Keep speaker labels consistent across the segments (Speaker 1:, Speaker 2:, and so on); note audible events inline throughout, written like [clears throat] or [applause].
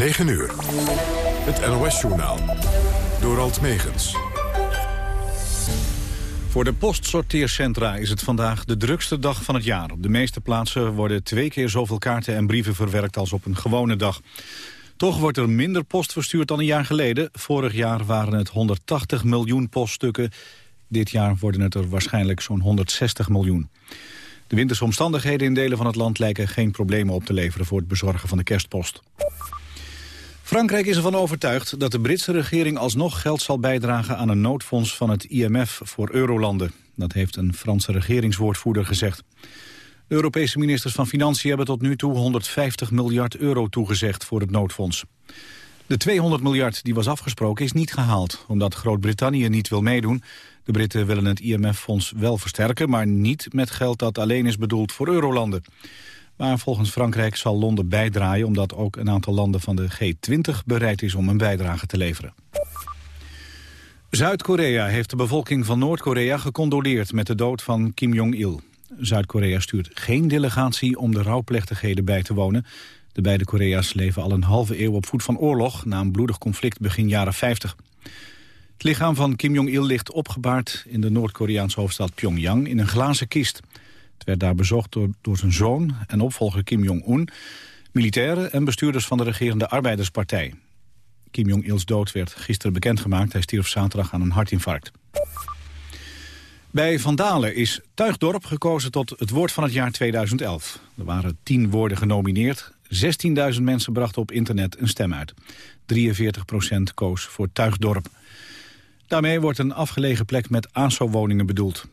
Speaker 1: 9 uur. Het NOS-journaal. Door Alt Megens.
Speaker 2: Voor de postsorteercentra is het vandaag de drukste dag van het jaar. Op de meeste plaatsen worden twee keer zoveel kaarten en brieven verwerkt als op een gewone dag. Toch wordt er minder post verstuurd dan een jaar geleden. Vorig jaar waren het 180 miljoen poststukken. Dit jaar worden het er waarschijnlijk zo'n 160 miljoen. De winterse omstandigheden in delen van het land lijken geen problemen op te leveren voor het bezorgen van de kerstpost. Frankrijk is ervan overtuigd dat de Britse regering alsnog geld zal bijdragen aan een noodfonds van het IMF voor eurolanden. Dat heeft een Franse regeringswoordvoerder gezegd. Europese ministers van Financiën hebben tot nu toe 150 miljard euro toegezegd voor het noodfonds. De 200 miljard die was afgesproken is niet gehaald, omdat Groot-Brittannië niet wil meedoen. De Britten willen het IMF-fonds wel versterken, maar niet met geld dat alleen is bedoeld voor eurolanden. Maar volgens Frankrijk zal Londen bijdraaien... omdat ook een aantal landen van de G20 bereid is om een bijdrage te leveren. Zuid-Korea heeft de bevolking van Noord-Korea gecondoleerd... met de dood van Kim Jong-il. Zuid-Korea stuurt geen delegatie om de rouwplechtigheden bij te wonen. De beide Korea's leven al een halve eeuw op voet van oorlog... na een bloedig conflict begin jaren 50. Het lichaam van Kim Jong-il ligt opgebaard in de Noord-Koreaanse hoofdstad Pyongyang... in een glazen kist. Het werd daar bezocht door, door zijn zoon en opvolger Kim Jong-un... militairen en bestuurders van de regerende Arbeiderspartij. Kim Jong-ils dood werd gisteren bekendgemaakt. Hij stierf zaterdag aan een hartinfarct. Bij Vandalen is Tuigdorp gekozen tot het woord van het jaar 2011. Er waren tien woorden genomineerd. 16.000 mensen brachten op internet een stem uit. 43% koos voor Tuigdorp. Daarmee wordt een afgelegen plek met ASO-woningen bedoeld.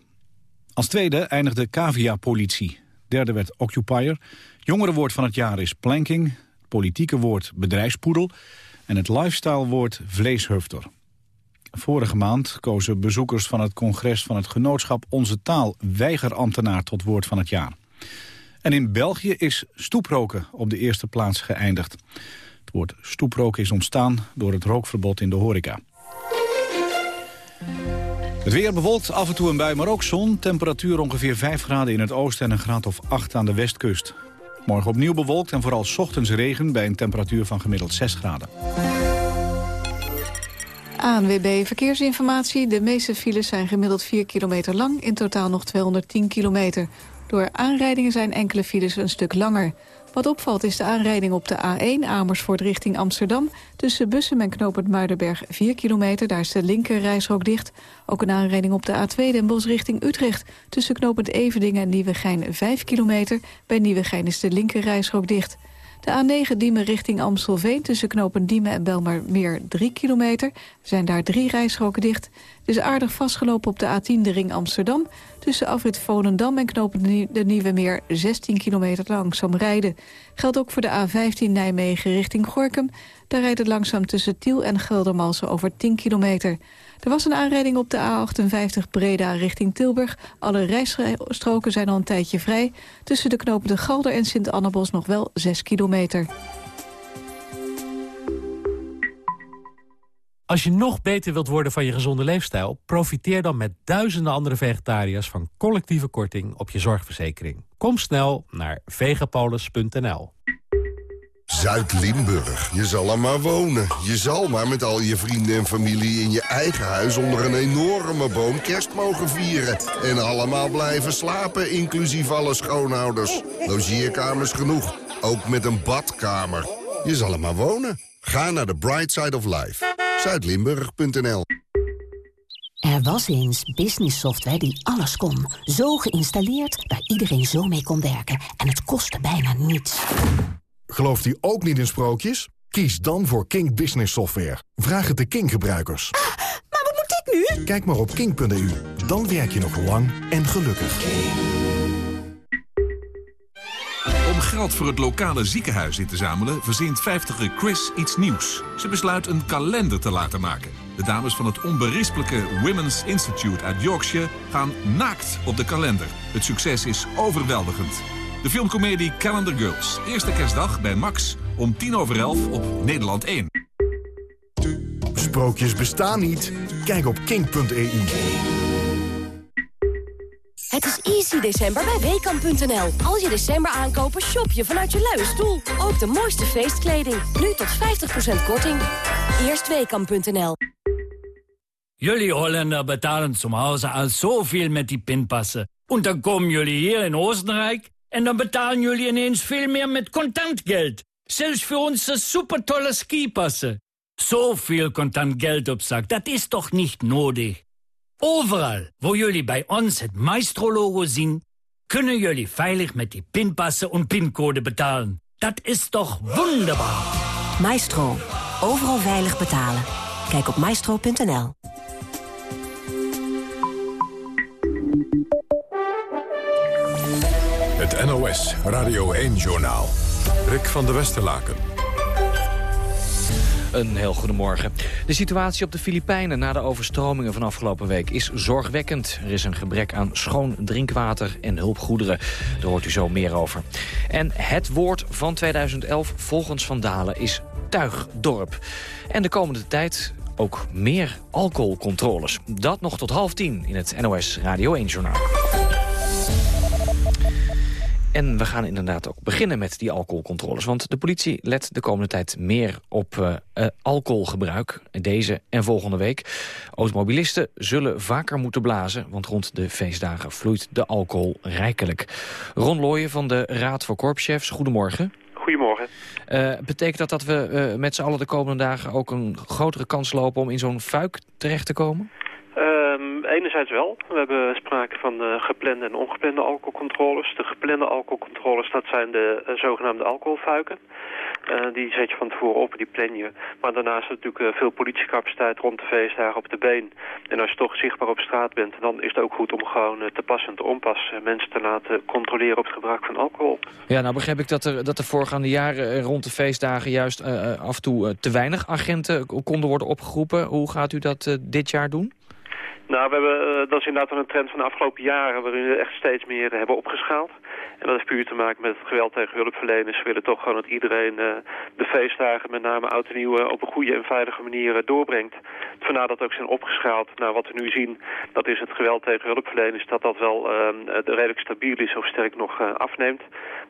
Speaker 2: Als tweede eindigde Cavia Politie. Derde werd Occupier. Jongerenwoord van het jaar is planking. Politieke woord bedrijfspoedel. En het lifestyle woord vleeshufter. Vorige maand kozen bezoekers van het congres van het genootschap Onze Taal weigerambtenaar tot woord van het jaar. En in België is stoeproken op de eerste plaats geëindigd. Het woord stoeproken is ontstaan door het rookverbod in de horeca. Het weer bewolkt, af en toe een bui, maar ook zon. Temperatuur ongeveer 5 graden in het oosten en een graad of 8 aan de westkust. Morgen opnieuw bewolkt en vooral ochtends regen bij een temperatuur van gemiddeld 6 graden.
Speaker 3: ANWB Verkeersinformatie. De meeste files zijn gemiddeld 4 kilometer lang. In totaal nog 210 kilometer. Door aanrijdingen zijn enkele files een stuk langer. Wat opvalt is de aanrijding op de A1 Amersfoort richting Amsterdam. Tussen Bussum en Knopend Muidenberg 4 kilometer. Daar is de linker reisrook dicht. Ook een aanrijding op de A2 Den Bosch richting Utrecht. Tussen Knopend Evedingen en Nieuwegein 5 kilometer. Bij Nieuwegein is de linker reisrook dicht. De A9 Diemen richting Amstelveen tussen knopen Diemen en Belmarmeer 3 kilometer. Er zijn daar drie rijstroken dicht. Het is aardig vastgelopen op de A10 de ring Amsterdam. Tussen afrit Volendam en knopen de Nieuwe Meer 16 kilometer langzaam rijden. Geldt ook voor de A15 Nijmegen richting Gorkum. Daar rijdt het langzaam tussen Tiel en Geldermalsen over 10 kilometer. Er was een aanrijding op de A58 Breda richting Tilburg. Alle rijstroken zijn al een tijdje vrij. Tussen de knopen de Galder en Sint-Annebos nog wel 6 kilometer.
Speaker 4: Als je nog beter wilt worden van je gezonde leefstijl... profiteer dan met duizenden andere vegetariërs... van collectieve korting op je zorgverzekering. Kom snel naar vegapolis.nl.
Speaker 5: Zuid-Limburg. Je zal er maar wonen. Je zal maar met al je vrienden en familie in je eigen huis... onder een enorme boom kerst mogen vieren. En allemaal blijven slapen, inclusief alle schoonouders. Logeerkamers genoeg, ook met een badkamer. Je zal er maar wonen. Ga naar de Bright Side of Life. Zuidlimburg.nl
Speaker 6: Er was eens business software die alles kon. Zo geïnstalleerd dat iedereen zo mee kon werken. En het kostte bijna niets.
Speaker 7: Gelooft u ook niet in sprookjes? Kies dan voor King Business Software. Vraag het de King-gebruikers.
Speaker 6: Ah, maar wat moet ik nu?
Speaker 7: Kijk maar op king.eu. Dan werk je nog lang en gelukkig.
Speaker 8: Om geld voor het lokale ziekenhuis in te zamelen... verzint 50 Chris iets nieuws. Ze besluit een kalender te laten maken. De dames van het onberispelijke Women's Institute uit Yorkshire... gaan naakt op de kalender. Het succes is overweldigend. De filmcomedie Calendar Girls. Eerste kerstdag bij Max om tien over elf op Nederland 1.
Speaker 7: Sprookjes bestaan niet. Kijk op king.eu.
Speaker 9: Het is easy december bij WKAM.nl. Als je december aankopen, shop je vanuit je luie stoel. Ook de mooiste feestkleding. Nu tot 50% korting. Eerst WKAM.nl.
Speaker 10: Jullie Holländer betalen zum Hause al zoveel met die pinpassen. En dan komen jullie hier in Oostenrijk... en dan betalen jullie ineens veel meer met contant geld. Zelfs voor onze supertolle skipassen. Zoveel contant geld op zak, dat is toch niet nodig? Overal, wo jullie bij ons het Maestro-logo zien... kunnen jullie veilig met die pinpassen en pincode betalen. Dat is toch wonderbaar?
Speaker 6: Maestro. Overal veilig betalen. Kijk op maestro.nl.
Speaker 1: Het NOS Radio 1-journaal. Rick van der Westerlaken.
Speaker 11: Een heel goedemorgen. De situatie op de Filipijnen na de overstromingen van afgelopen week is zorgwekkend. Er is een gebrek aan schoon drinkwater en hulpgoederen. Daar hoort u zo meer over. En het woord van 2011 volgens Van Dalen is tuigdorp. En de komende tijd ook meer alcoholcontroles. Dat nog tot half tien in het NOS Radio 1-journaal. En we gaan inderdaad ook beginnen met die alcoholcontroles. Want de politie let de komende tijd meer op uh, uh, alcoholgebruik. Deze en volgende week. Automobilisten zullen vaker moeten blazen. Want rond de feestdagen vloeit de alcohol rijkelijk. Ron Looyen van de Raad voor Korpschefs, goedemorgen.
Speaker 12: Goedemorgen.
Speaker 11: Uh, betekent dat dat we met z'n allen de komende dagen ook een grotere kans lopen om in zo'n fuik terecht te komen?
Speaker 12: Um, enerzijds wel. We hebben sprake van uh, geplande en ongeplande alcoholcontroles. De geplande alcoholcontroles, dat zijn de uh, zogenaamde alcoholfuiken. Uh, die zet je van tevoren op, die plan je. Maar daarnaast is natuurlijk veel politiecapaciteit rond de feestdagen op de been. En als je toch zichtbaar op straat bent, dan is het ook goed om gewoon te passen en te onpassen. Mensen te laten controleren op het gebruik van alcohol.
Speaker 11: Ja, nou begrijp ik dat er, dat de voorgaande jaren rond de feestdagen juist af en toe te weinig agenten konden worden opgeroepen. Hoe gaat u dat dit jaar doen?
Speaker 12: Nou, we hebben, uh, dat is inderdaad een trend van de afgelopen jaren... waarin we echt steeds meer hebben opgeschaald. En dat heeft puur te maken met het geweld tegen hulpverleners. We willen toch gewoon dat iedereen uh, de feestdagen, met name oud en nieuw... op een goede en veilige manier doorbrengt. Vandaar dat ook zijn opgeschaald. Nou, wat we nu zien, dat is het geweld tegen hulpverleners... dat dat wel redelijk stabiel is of sterk nog afneemt.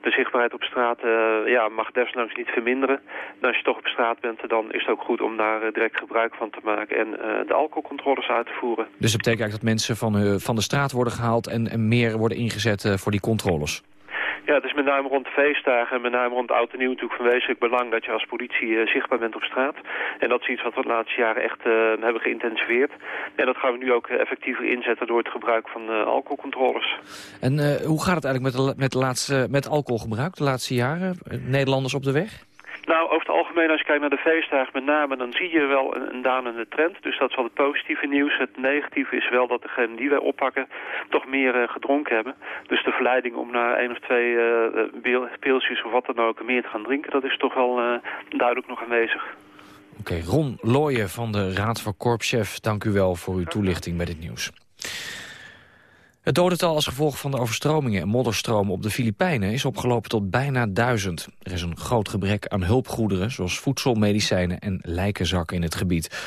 Speaker 12: De zichtbaarheid op straat ja, mag desondanks niet verminderen. En als je toch op straat bent, dan is het ook goed om daar direct gebruik van te maken... en de alcoholcontroles uit te voeren.
Speaker 11: Dus dat betekent eigenlijk dat mensen van, van de straat worden gehaald... en, en meer worden ingezet voor die controles?
Speaker 12: Ja, het is met name rond de feestdagen en met name rond oud en nieuw natuurlijk van wezenlijk belang dat je als politie uh, zichtbaar bent op straat. En dat is iets wat we de laatste jaren echt uh, hebben geïntensiveerd. En dat gaan we nu ook effectiever inzetten door het gebruik van uh, alcoholcontroles.
Speaker 11: En hoe gaat het eigenlijk met, de, met, de laatste, met alcoholgebruik de laatste jaren? Nederlanders op de weg?
Speaker 12: Nou, over het algemeen, als je kijkt naar de feestdagen met name, dan zie je wel een, een dalende trend. Dus dat is wel het positieve nieuws. Het negatieve is wel dat degenen die wij oppakken toch meer uh, gedronken hebben. Dus de verleiding om na één of twee uh, pilsjes of wat dan ook meer te gaan drinken, dat is toch wel uh, duidelijk nog aanwezig.
Speaker 11: Oké, Ron Looyen van de Raad van Korpschef, dank u wel voor uw toelichting bij dit nieuws. Het dodental als gevolg van de overstromingen en modderstromen op de Filipijnen is opgelopen tot bijna duizend. Er is een groot gebrek aan hulpgoederen zoals voedsel, medicijnen en lijkenzakken in het gebied.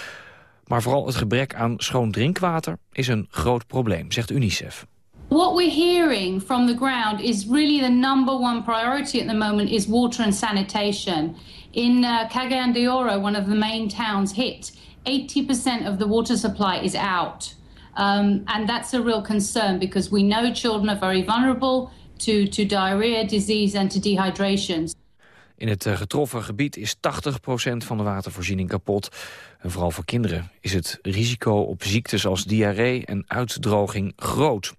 Speaker 11: Maar vooral het gebrek aan schoon drinkwater is een groot probleem, zegt UNICEF.
Speaker 13: What we're hearing from the ground is really the number one priority at the moment is water and sanitation. In uh, Cagayan de Oro, one of the main towns hit, 80% of the water supply is out. Um, and that's a real concern because we know children are very vulnerable to, to diarrhea, disease and to dehydration.
Speaker 11: In het uh, getroffen gebied is 80% van de watervoorziening kapot. En vooral voor kinderen is het risico op ziektes als diarree en uitdroging groot.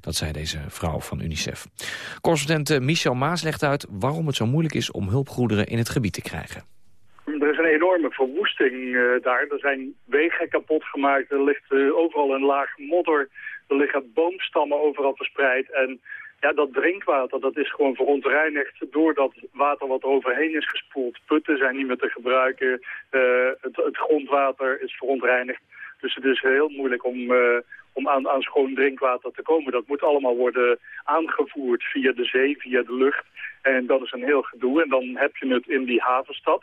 Speaker 11: Dat zei deze vrouw van UNICEF. Correspondent uh, Michel Maas legt uit waarom het zo moeilijk is om hulpgoederen in het gebied te krijgen.
Speaker 14: Een enorme verwoesting uh, daar. Er zijn wegen kapot gemaakt. Er ligt uh, overal een laag modder. Er liggen boomstammen overal verspreid. En ja, dat drinkwater dat is gewoon verontreinigd door dat water wat er overheen is gespoeld. Putten zijn niet meer te gebruiken. Uh, het, het, grondwater is verontreinigd. Dus het is heel moeilijk om, om aan, aan schoon drinkwater te komen. Dat moet allemaal worden aangevoerd via de zee, via de lucht. En dat is een heel gedoe. En dan heb je het in die havenstad.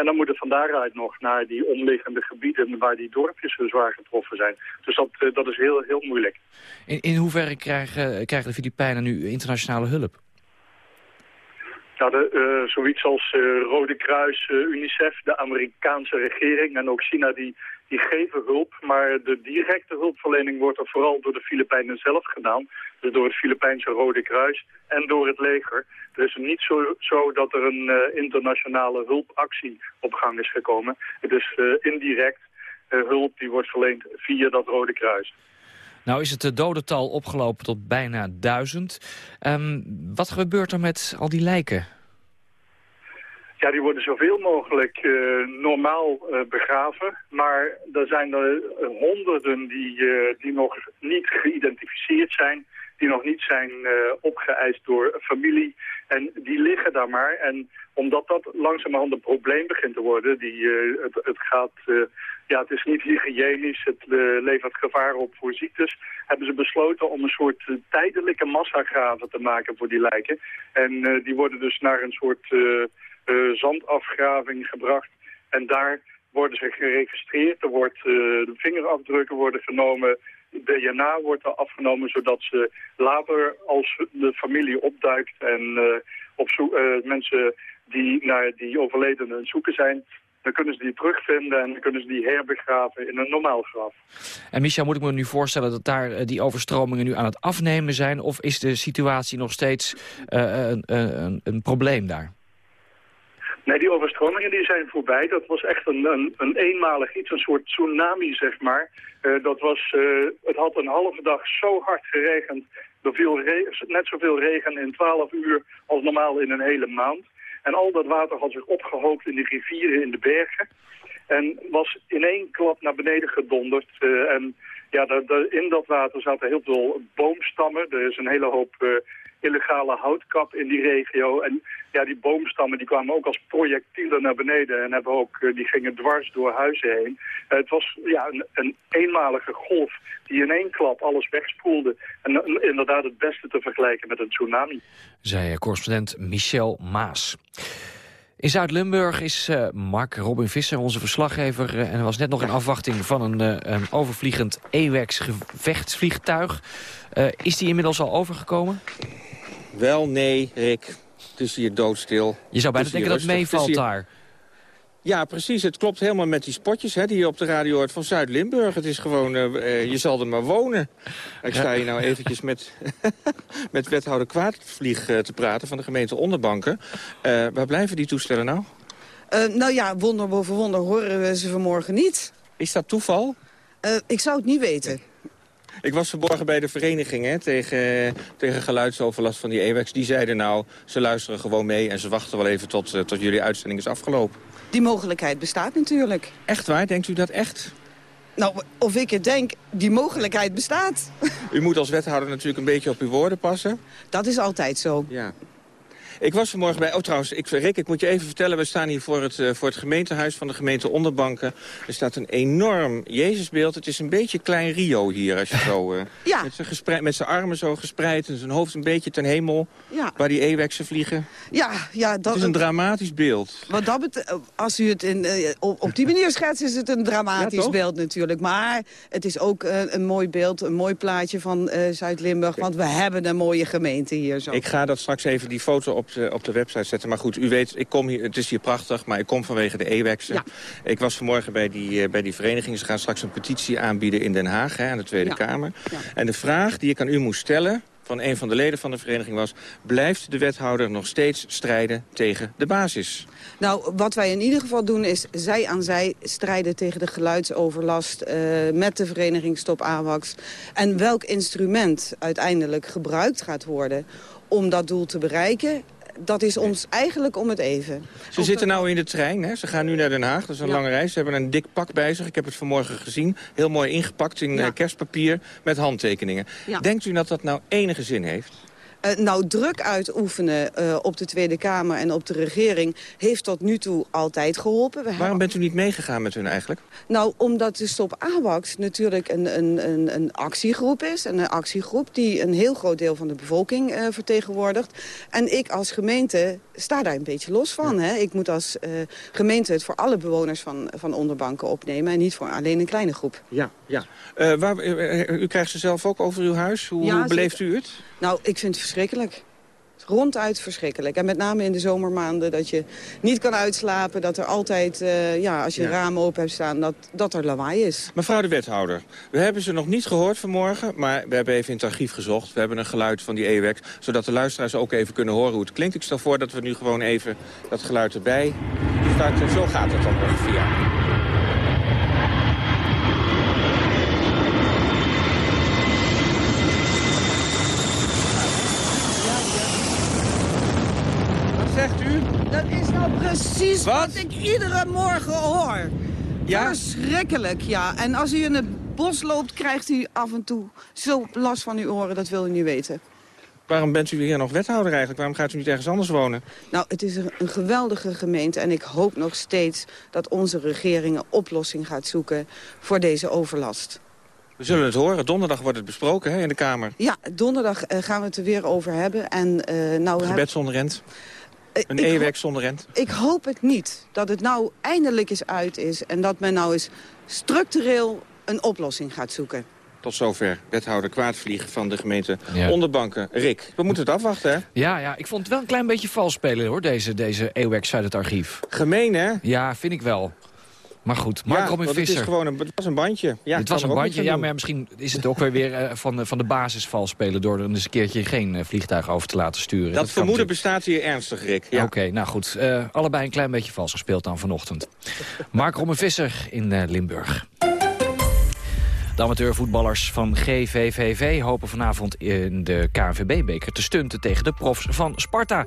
Speaker 14: En dan moet het van daaruit nog naar die omliggende gebieden waar die dorpjes zwaar getroffen zijn. Dus dat, eh, dat is heel, heel moeilijk.
Speaker 11: In, in hoeverre krijgen, krijgen de Filipijnen nu internationale hulp?
Speaker 14: Nou, de, uh, zoiets als uh, Rode Kruis, uh, UNICEF, de Amerikaanse regering en ook China, die, die geven hulp. Maar de directe hulpverlening wordt er vooral door de Filipijnen zelf gedaan. Dus door het Filipijnse Rode Kruis en door het leger. Het is niet zo, dat er een internationale hulpactie op gang is gekomen. Het is indirect hulp die wordt verleend via dat Rode Kruis.
Speaker 11: Nou is het dodental opgelopen tot bijna duizend. Um, wat gebeurt er met al die lijken?
Speaker 14: Ja, die worden zoveel mogelijk uh, normaal uh, begraven. Maar er zijn er honderden die, die nog niet geïdentificeerd zijn. Die nog niet zijn opgeëist door familie. En die liggen daar maar. En omdat dat langzamerhand een probleem begint te worden. Die, het, het gaat ja, het is niet hygiënisch, het levert gevaar op voor ziektes, hebben ze besloten om een soort tijdelijke massagraven te maken voor die lijken. En die worden dus naar een soort zandafgraving gebracht. En daar worden ze geregistreerd, er wordt, de vingerafdrukken worden genomen, DNA wordt er afgenomen, zodat ze later als de familie opduikt en op mensen die naar die overledenen zoeken zijn, dan kunnen ze die terugvinden en kunnen ze die herbegraven in een normaal graf.
Speaker 11: En Micha, moet ik me nu voorstellen dat daar eh, die overstromingen nu aan het afnemen zijn? Of is de situatie nog steeds een, een, een, probleem daar?
Speaker 14: Nee, die overstromingen die zijn voorbij. Dat was echt een, een, een eenmalig iets, een soort tsunami, zeg maar. Uh, dat was, uh, het had een halve dag zo hard geregend. Er viel net zoveel regen in 12 uur als normaal in een hele maand. En al dat water had zich opgehoopt in de rivieren in de bergen. En was in één klap naar beneden gedonderd. Uh, en ja, in dat water zaten heel veel boomstammen. Er is een hele hoop illegale houtkap in die regio. En ja, die boomstammen die kwamen ook als projectielen naar beneden en hebben ook, eh, die gingen dwars door huizen heen. Uh, het was ja, een, een, eenmalige golf die in één klap alles wegspoelde. En inderdaad het beste te vergelijken met een tsunami.
Speaker 11: Zei correspondent Michel Maas. In Zuid-Limburg is Mark Robin Visser, onze verslaggever... En was net nog in afwachting van een, uh, een overvliegend EWEX gevechtsvliegtuig. is die inmiddels al overgekomen?
Speaker 15: Wel, nee, Rick. Het is hier doodstil.
Speaker 11: Je zou bijna denken dat het meevalt daar.
Speaker 15: Ja, precies. Het klopt helemaal met die spotjes hè, die je op de radio hoort van Zuid-Limburg. Het is gewoon, uh, je zal er maar wonen. Ik sta hier nou eventjes met, [laughs] met wethouder Kwaadvlieg uh, te praten van de gemeente Onderbanken. Uh, waar blijven die toestellen nou?
Speaker 16: nou ja, wonder boven wonder horen we ze vanmorgen niet.
Speaker 15: Is dat toeval?
Speaker 16: ik zou het niet weten.
Speaker 15: Ik was vanmorgen bij de vereniging hè, tegen, tegen geluidsoverlast van die EWEX. Die zeiden nou, ze luisteren gewoon mee en ze wachten wel even tot, tot jullie uitzending is afgelopen.
Speaker 16: Die mogelijkheid bestaat natuurlijk.
Speaker 15: Echt waar? Denkt u dat echt?
Speaker 16: Nou, of ik het denk, die mogelijkheid bestaat.
Speaker 15: U moet als wethouder natuurlijk een beetje op uw woorden passen.
Speaker 16: Dat is altijd zo.
Speaker 15: Ja. Ik was vanmorgen bij... Oh, trouwens, ik, Rick, ik moet je even vertellen... we staan hier voor het, uh, voor het gemeentehuis van de gemeente Onderbanken. Er staat een enorm Jezusbeeld. Het is een beetje klein Rio hier, als je zo... Uh, [laughs]
Speaker 16: ja.
Speaker 15: Met zijn armen zo gespreid en zijn hoofd een beetje ten hemel... Ja. waar die eeuwexen vliegen.
Speaker 16: Ja, ja. Dat,
Speaker 15: het is een dramatisch beeld.
Speaker 16: Wat dat betreft, als u het in, uh, op, op, die manier [laughs] schetst... is het een dramatisch ja, beeld natuurlijk. Maar het is ook een mooi beeld, een mooi plaatje van Zuid-Limburg. Want we hebben een mooie gemeente hier zo.
Speaker 15: Ik ga dat straks even die foto op de, op de website zetten. Maar goed, u weet, ik kom hier, het is hier prachtig, maar ik kom vanwege de EWEX. Ik was vanmorgen bij die, eh, bij die vereniging. Ze gaan straks een petitie aanbieden in Den Haag, hè, aan de Tweede Kamer. En de vraag die ik aan u moest stellen van een van de leden van de vereniging was... blijft de wethouder nog steeds strijden tegen de basis?
Speaker 16: Nou, wat wij in ieder geval doen is zij aan zij strijden tegen de geluidsoverlast... Uh, met de vereniging Stop AWACS. En welk instrument uiteindelijk gebruikt gaat worden om dat doel te bereiken dat is ons eigenlijk om het even.
Speaker 15: Ze zitten nou in de trein, hè? ze gaan nu naar Den Haag. Dat is een lange reis. Ze hebben een dik pak bij zich. Ik heb het vanmorgen gezien. Heel mooi ingepakt in ja. kerstpapier met handtekeningen. Denkt u dat dat nou enige zin heeft?
Speaker 16: Uh, nou, druk uitoefenen uh, op de Tweede Kamer en op de regering... heeft tot nu toe altijd geholpen.
Speaker 15: We Waarom bent u niet meegegaan met hun eigenlijk?
Speaker 16: Nou, omdat de Stop AWACS natuurlijk een, een, een, een, actiegroep is. En een actiegroep die een heel groot deel van de bevolking uh, vertegenwoordigt. En ik als gemeente sta daar een beetje los van. Hè? Ik moet als uh, gemeente het voor alle bewoners van, van onderbanken opnemen... en niet voor alleen een kleine groep.
Speaker 15: Ja, ja. Uh, waar, u krijgt ze zelf ook over uw huis. Hoe, ja, hoe beleeft u het?
Speaker 16: Nou, ik vind het verschrikkelijk ronduit verschrikkelijk. En met name in de zomermaanden dat je niet kan uitslapen. Dat er altijd, uh, ja, als je ja. ramen open hebt staan, dat, dat er lawaai is.
Speaker 15: Mevrouw de wethouder, we hebben ze nog niet gehoord vanmorgen. Maar we hebben even in het archief gezocht. We hebben een geluid van die EWEX. Zodat de luisteraars ook even kunnen horen hoe het klinkt. Ik stel voor dat we nu gewoon even dat geluid erbij starten. Zo gaat het dan ongeveer. zegt u?
Speaker 16: Dat is nou precies wat, ik iedere morgen hoor. Ja? Verschrikkelijk, ja. En als u in het bos loopt, krijgt u af en toe zo last van uw oren. Dat wil u niet weten.
Speaker 15: Waarom bent u hier nog wethouder eigenlijk? Waarom gaat u niet ergens anders wonen?
Speaker 16: Nou, het is een geweldige gemeente en ik hoop nog steeds dat onze regering een oplossing gaat zoeken voor deze overlast.
Speaker 15: We zullen het horen. Donderdag wordt het besproken hè, in de Kamer.
Speaker 16: Ja, donderdag uh, gaan we het er weer over hebben. En, uh, nou,
Speaker 15: Gebed zonder rent. Een e-werk zonder rent?
Speaker 16: Ik hoop het niet. Dat het nou eindelijk eens uit is. En dat men nou eens structureel een oplossing gaat zoeken.
Speaker 15: Tot zover, wethouder Kwaadvlieg van de gemeente Onderbanken. Rick, we moeten het afwachten, hè?
Speaker 11: Ja, ja, ik vond het wel een klein beetje vals spelen, hoor, deze, deze EWEX uit het archief.
Speaker 15: Gemeen, hè?
Speaker 11: Ja, vind ik wel. Maar goed, Mark ja, Robin Visser.
Speaker 15: Het, is gewoon een, het was een bandje. Ja,
Speaker 11: het was een bandje, ja, maar misschien is het ook weer weer uh, van, van de basis vals spelen... door er eens een keertje geen uh, vliegtuig over te laten sturen.
Speaker 15: Dat, dat vermoeden bestaat hier ernstig, Rick.
Speaker 11: Ja. Oké, nou goed. Uh, allebei een klein beetje vals gespeeld dan vanochtend. [laughs] Mark Robin Visser in Limburg. De amateurvoetballers van GVVV hopen vanavond in de KNVB-beker te stunten tegen de profs van Sparta.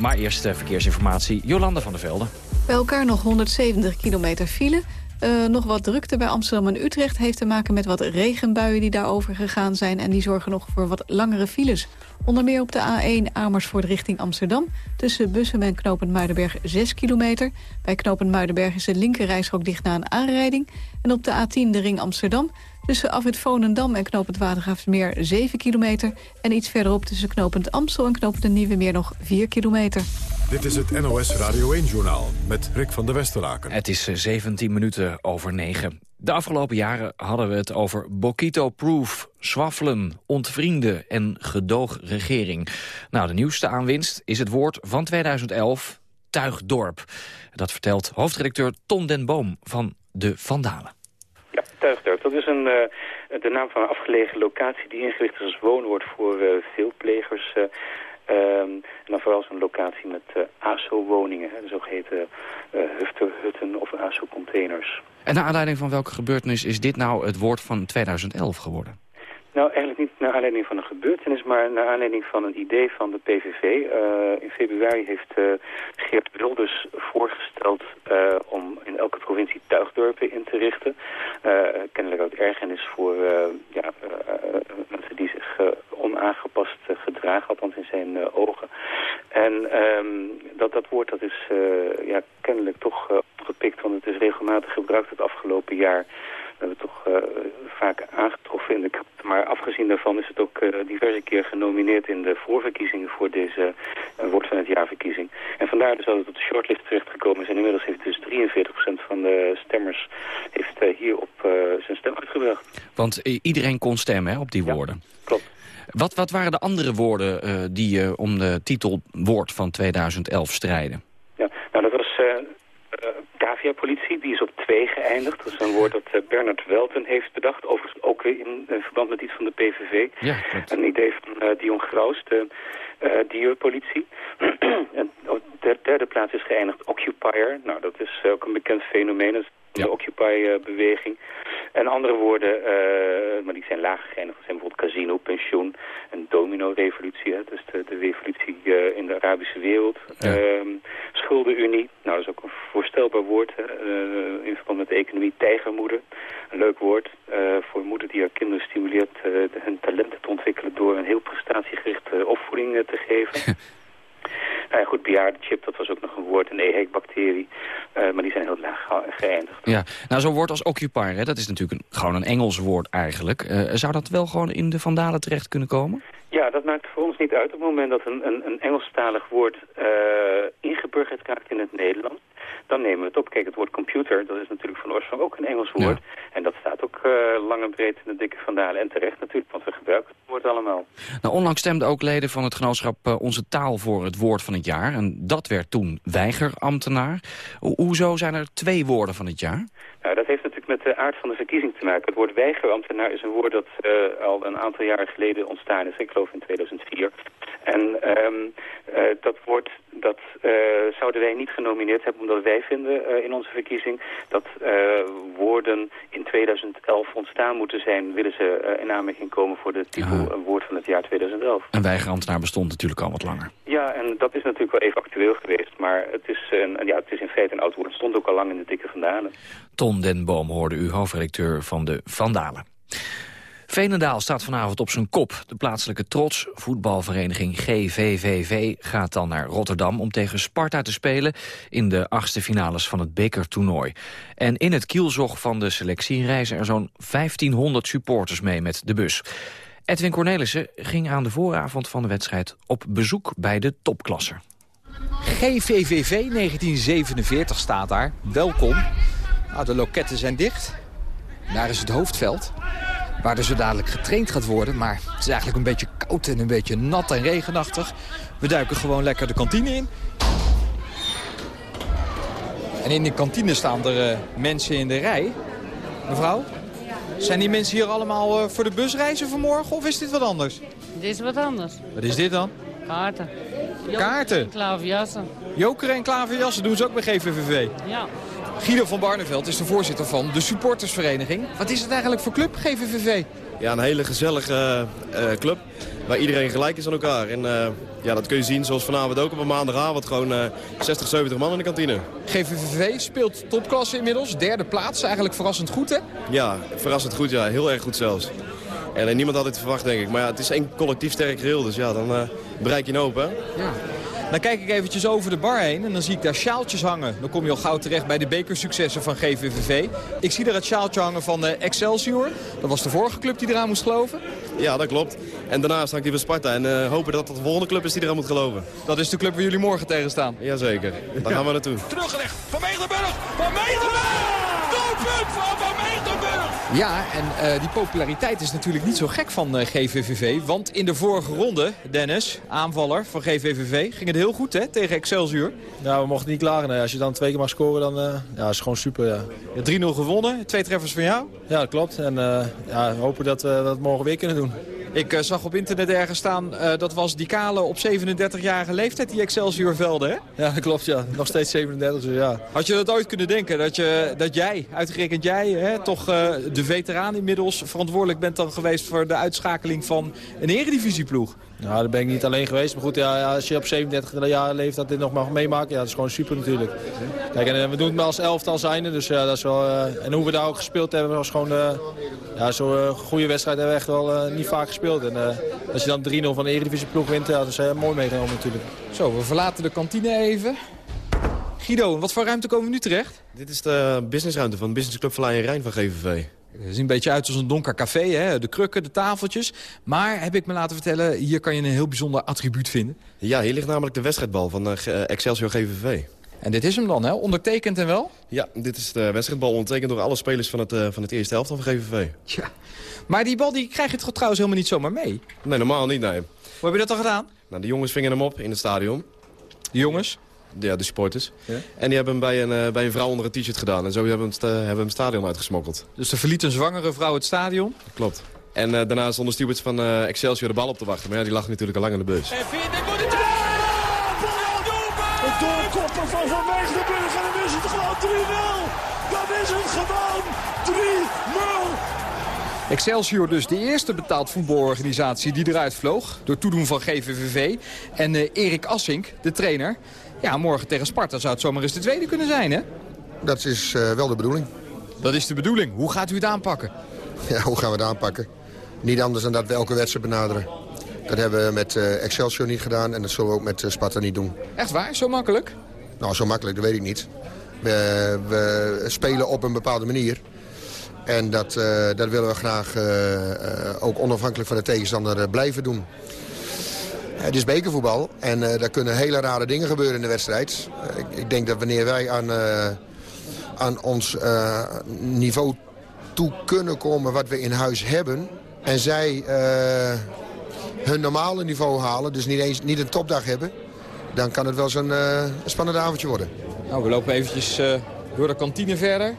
Speaker 11: Maar eerst verkeersinformatie, Jolanda van der Velde.
Speaker 3: Bij elkaar nog 170 kilometer file. Uh, nog wat drukte bij Amsterdam en Utrecht heeft te maken met wat regenbuien die daarover gegaan zijn. En die zorgen nog voor wat langere files. Onder meer op de A1 Amersfoort richting Amsterdam. Tussen Bussum en Knopend Muidenberg 6 kilometer. Bij Knopend Muidenberg is de linkerrijstrook dicht na een aanrijding. En op de A10 de ring Amsterdam. Tussen Afrit Volendam en Knopend Watergraafsmeer 7 kilometer. En iets verderop tussen Knopend Amstel en Knopend Nieuwe Meer nog 4 kilometer.
Speaker 1: Dit is het NOS Radio 1-journaal met Rick van der Westeraken.
Speaker 11: Het is 17 minuten over 9. De afgelopen jaren hadden we het over Bokito-proof, zwaffelen, ontvrienden en gedoogregering. Nou, de nieuwste aanwinst is het woord van 2011, tuigdorp. Dat vertelt hoofdredacteur Tom den Boom van De Vandalen.
Speaker 17: Ja, tuigdorp, dat is een, uh, de naam van een afgelegen locatie die ingericht is als woonwoord voor uh, veel plegers... Uh, Um, en dan vooral zo'n locatie met uh, ASO-woningen, de zogeheten uh, hutten of ASO-containers.
Speaker 11: En naar aanleiding van welke gebeurtenis is dit nou het woord van 2011 geworden?
Speaker 17: Nou, eigenlijk niet naar aanleiding van een gebeurtenis, maar naar aanleiding van een idee van de PVV. Eh, in februari heeft uh, Geert Wilders voorgesteld uh, om in elke provincie tuigdorpen in te richten. kennelijk uit ergernis voor ja, mensen die zich onaangepast gedragen, althans in zijn ogen. En um, dat, dat woord dat is ja, kennelijk toch gepikt, want het is regelmatig gebruikt het afgelopen jaar. We hebben toch uh, vaak aangetroffen in de krant. Maar afgezien daarvan is het ook uh, diverse keer genomineerd in de voorverkiezingen voor deze uh, woord van het jaarverkiezing. En vandaar dus dat het op de shortlist terechtgekomen is. En inmiddels heeft dus 43% van de stemmers heeft, hierop zijn stem uitgebracht.
Speaker 11: Want iedereen kon stemmen hè, op die woorden?
Speaker 17: klopt.
Speaker 11: Wat, wat waren de andere woorden die om de titel woord van 2011 strijden?
Speaker 17: Ja, nou dat was Cavia-politie, die is op twee geëindigd. Dat is een woord dat uh, Bernard Welten heeft bedacht. Overigens ook in, in verband met iets van de PVV.
Speaker 11: Ja,
Speaker 17: een idee van Dion Graus, de dierpolitie. [clears throat] en op de derde plaats is geëindigd Occupier. Nou, dat is ook een bekend fenomeen. Dat is de Occupy-beweging. En andere woorden, uh, maar die zijn lager geëindigd. Dat zijn bijvoorbeeld casino, pensioen en domino-revolutie. Dus de, de revolutie uh, in de Arabische wereld. Ja. Uh, schuldenunie, nou dat is ook een voorstelbaar woord. Uh, in verband met de economie, tijgermoeder. Een leuk woord voor een moeder die haar kinderen stimuleert hun talenten te ontwikkelen... door een heel prestatiegerichte opvoeding te geven. [laughs] Nou ja, goed, bejaardenchip, dat was ook nog een woord, een EHEC-bacterie. Uh, maar die zijn heel laag geëindigd.
Speaker 11: Ja, nou zo'n woord als occupier, hè, dat is natuurlijk een, gewoon een Engels woord eigenlijk. Uh, zou dat wel gewoon in de vandalen terecht kunnen komen?
Speaker 17: Ja, dat maakt voor ons niet uit op het moment dat een, een, een Engelstalig woord uh, ingeburgerd raakt in het Nederlands. Dan nemen we het op. Kijk, het woord computer, dat is natuurlijk van oorsprong ook een Engels woord. En dat staat ook uh, lang en breed in de dikke vandalen. En terecht natuurlijk, want we gebruiken het woord allemaal.
Speaker 11: Nou, onlangs stemden ook leden van het genootschap uh, Onze Taal voor het woord van het jaar. En dat werd toen weigerambtenaar. Ho hoezo zijn er twee woorden van het jaar?
Speaker 17: Nou, dat heeft natuurlijk met de aard van de verkiezing te maken. Het woord weigerambtenaar is een woord dat uh, al een aantal jaren geleden ontstaan is. Ik geloof in 2004. En um, uh, dat woord dat uh, zouden wij niet genomineerd hebben... omdat wij vinden in onze verkiezing dat woorden in 2011 ontstaan moeten zijn... willen ze in aanmerking komen voor de titel woord van het jaar 2011.
Speaker 11: Een weigerambtenaar bestond natuurlijk al wat langer.
Speaker 17: Ja, en dat is natuurlijk wel even actueel geweest. Maar het is, een, ja, het is in feite een oud woord. Het stond ook al lang in de dikke vandalen.
Speaker 11: Ton den Boom hoorde u, hoofdredacteur van de Vandalen. Veenendaal staat vanavond op zijn kop. De plaatselijke trots, voetbalvereniging GVVV, gaat dan naar Rotterdam... om tegen Sparta te spelen in de achtste finales van het bekertoernooi. En in het kielzog van de selectie reizen er zo'n 1500 supporters mee met de bus. Edwin Cornelissen ging aan de vooravond van de wedstrijd op bezoek bij de topklasser.
Speaker 18: GVVV 1947 staat daar. Welkom. Nou, de loketten zijn dicht. Daar is het hoofdveld. Waar er zo dadelijk getraind gaat worden. Maar het is eigenlijk een beetje koud en een beetje nat en regenachtig. We duiken gewoon lekker de kantine in. En in de kantine staan er uh, mensen in de rij. Mevrouw, zijn die mensen hier allemaal uh, voor de busreizen vanmorgen of is dit wat anders?
Speaker 19: Dit is wat anders.
Speaker 18: Wat is dit dan?
Speaker 19: Kaarten.
Speaker 18: Kaarten?
Speaker 19: En klaverjassen.
Speaker 18: Joker en klaverjassen doen ze ook bij GVVV?
Speaker 19: Ja.
Speaker 18: Guido van Barneveld is de voorzitter van de supportersvereniging. Wat is het eigenlijk voor club, GVVV?
Speaker 20: Ja, een hele gezellige uh, club waar iedereen gelijk is aan elkaar. En uh, ja, dat kun je zien zoals vanavond ook op een maandagavond. Gewoon uh, 60, 70 man in de kantine.
Speaker 18: GVVV speelt topklasse inmiddels. Derde plaats, eigenlijk verrassend goed hè?
Speaker 20: Ja, verrassend goed. Ja, heel erg goed zelfs. En niemand had het verwacht denk ik. Maar ja, het is één collectief sterk geheel. Dus ja, dan bereik je een hoop hè.
Speaker 18: Ja. Dan kijk ik eventjes over de bar heen en dan zie ik daar sjaaltjes hangen. Dan kom je al gauw terecht bij de bekersuccessen van GVVV. Ik zie daar het sjaaltje hangen van uh, Excelsior. Dat was de vorige club die eraan moest geloven.
Speaker 20: Ja, dat klopt. En daarnaast hangt die van Sparta. En uh, hopen dat dat de volgende club is die eraan moet geloven.
Speaker 18: Dat is de club waar jullie morgen tegen staan.
Speaker 20: Jazeker. Daar gaan we naartoe.
Speaker 21: Teruggelegd. Van Meegenburg. Van Meegenburg. Doelpunt van Van Meegenburg.
Speaker 18: Ja, en uh, die populariteit is natuurlijk niet zo gek van uh, GVVV. Want in de vorige ronde, Dennis, aanvaller van GVVV, ging het heel goed hè, tegen Excelsior.
Speaker 22: Ja, we mochten niet klagen. Nee. Als je dan twee keer mag scoren, dan uh, ja, is het gewoon super. Ja.
Speaker 18: ja 3-0 gewonnen, twee treffers van jou.
Speaker 22: Ja, dat klopt. En ja, hopen dat we dat morgen weer kunnen doen.
Speaker 18: Ik uh, zag op internet ergens staan, uh, dat was die kale op 37-jarige leeftijd, die Excelsior velden, hè?
Speaker 22: Ja, dat [laughs] klopt, ja. Nog steeds 37, dus ja.
Speaker 18: Had je dat ooit kunnen denken, dat, je, dat jij, uitgerekend jij, hè, toch uh, de veteraan inmiddels verantwoordelijk bent dan geweest voor de uitschakeling van een eredivisieploeg?
Speaker 22: Nou, daar ben ik niet alleen geweest. Maar goed, ja, als je op 37 jaar leeft dat dit nog mag meemaken, ja, dat is gewoon super natuurlijk. Kijk, en we doen het maar als elftal zijnde, dus ja, dat is wel... Uh, en hoe we daar ook gespeeld hebben, was gewoon... Uh, ja, zo'n goede wedstrijd hebben we echt wel niet vaak gespeeld. En als je dan 3-0 van de Eredivisie-ploeg wint, ja, dat is mooi meegenomen natuurlijk.
Speaker 18: Zo, we verlaten de kantine even. Guido, wat voor ruimte komen we nu terecht?
Speaker 20: Dit is de businessruimte van Business Club Verlaaien Rijn van GVV.
Speaker 18: Het ziet een beetje uit als een donker café, hè? de krukken, de tafeltjes. Maar, heb ik me laten vertellen, hier kan je een heel bijzonder attribuut vinden.
Speaker 20: Ja, hier ligt namelijk de wedstrijdbal van uh, Excelsior GVV.
Speaker 18: En dit is hem dan, hè? Ondertekend en wel?
Speaker 20: Ja, dit is de wedstrijdbal ondertekend door alle spelers van het, uh, van het eerste helft van GVV.
Speaker 18: Ja. Maar die bal die krijg je toch trouwens helemaal niet zomaar mee?
Speaker 20: Nee, normaal niet, nee.
Speaker 18: Hoe heb je dat dan gedaan?
Speaker 20: Nou, de jongens vingen hem op in het stadion.
Speaker 18: De jongens?
Speaker 20: Ja, de supporters. Ja? En die hebben hem bij een, uh, bij een vrouw onder een t-shirt gedaan. En zo hebben we hem, uh, hebben we hem stadion uitgesmokkeld.
Speaker 18: Dus er verliet een zwangere vrouw het stadion?
Speaker 20: Klopt. En uh, daarna stonden stewards van Excelsior de bal op te wachten. Maar ja, die lag natuurlijk al lang in de bus.
Speaker 21: En Vindt moet het Het doorkoppen van Van Meegdenburg en dan is het gewoon 3-0. Dan is het gewoon 3-0.
Speaker 18: Excelsior dus de eerste betaald voetbalorganisatie die eruit vloog. Door toedoen van GVVV. En Erik Assink, de trainer... Ja, morgen tegen Sparta zou het zomaar eens de tweede kunnen zijn, hè?
Speaker 23: Dat is uh, wel de bedoeling.
Speaker 18: Dat is de bedoeling. Hoe gaat u het aanpakken? [laughs]
Speaker 23: Ja, hoe gaan we het aanpakken? Niet anders dan dat we elke wedstrijd benaderen. Dat hebben we met uh, Excelsior niet gedaan en dat zullen we ook met uh, Sparta niet doen.
Speaker 18: Echt waar? Zo makkelijk?
Speaker 23: Nou, zo makkelijk, dat weet ik niet. We, we spelen op een bepaalde manier. En dat, dat willen we graag ook onafhankelijk van de tegenstander blijven doen. Het is bekervoetbal en uh, daar kunnen hele rare dingen gebeuren in de wedstrijd. Uh, ik, ik, denk dat wanneer wij aan, uh, aan ons niveau toe kunnen komen wat we in huis hebben... en zij hun normale niveau halen, dus niet, eens, niet een topdag hebben... dan kan het wel zo'n spannend avondje worden.
Speaker 18: Nou, we lopen eventjes door de kantine verder.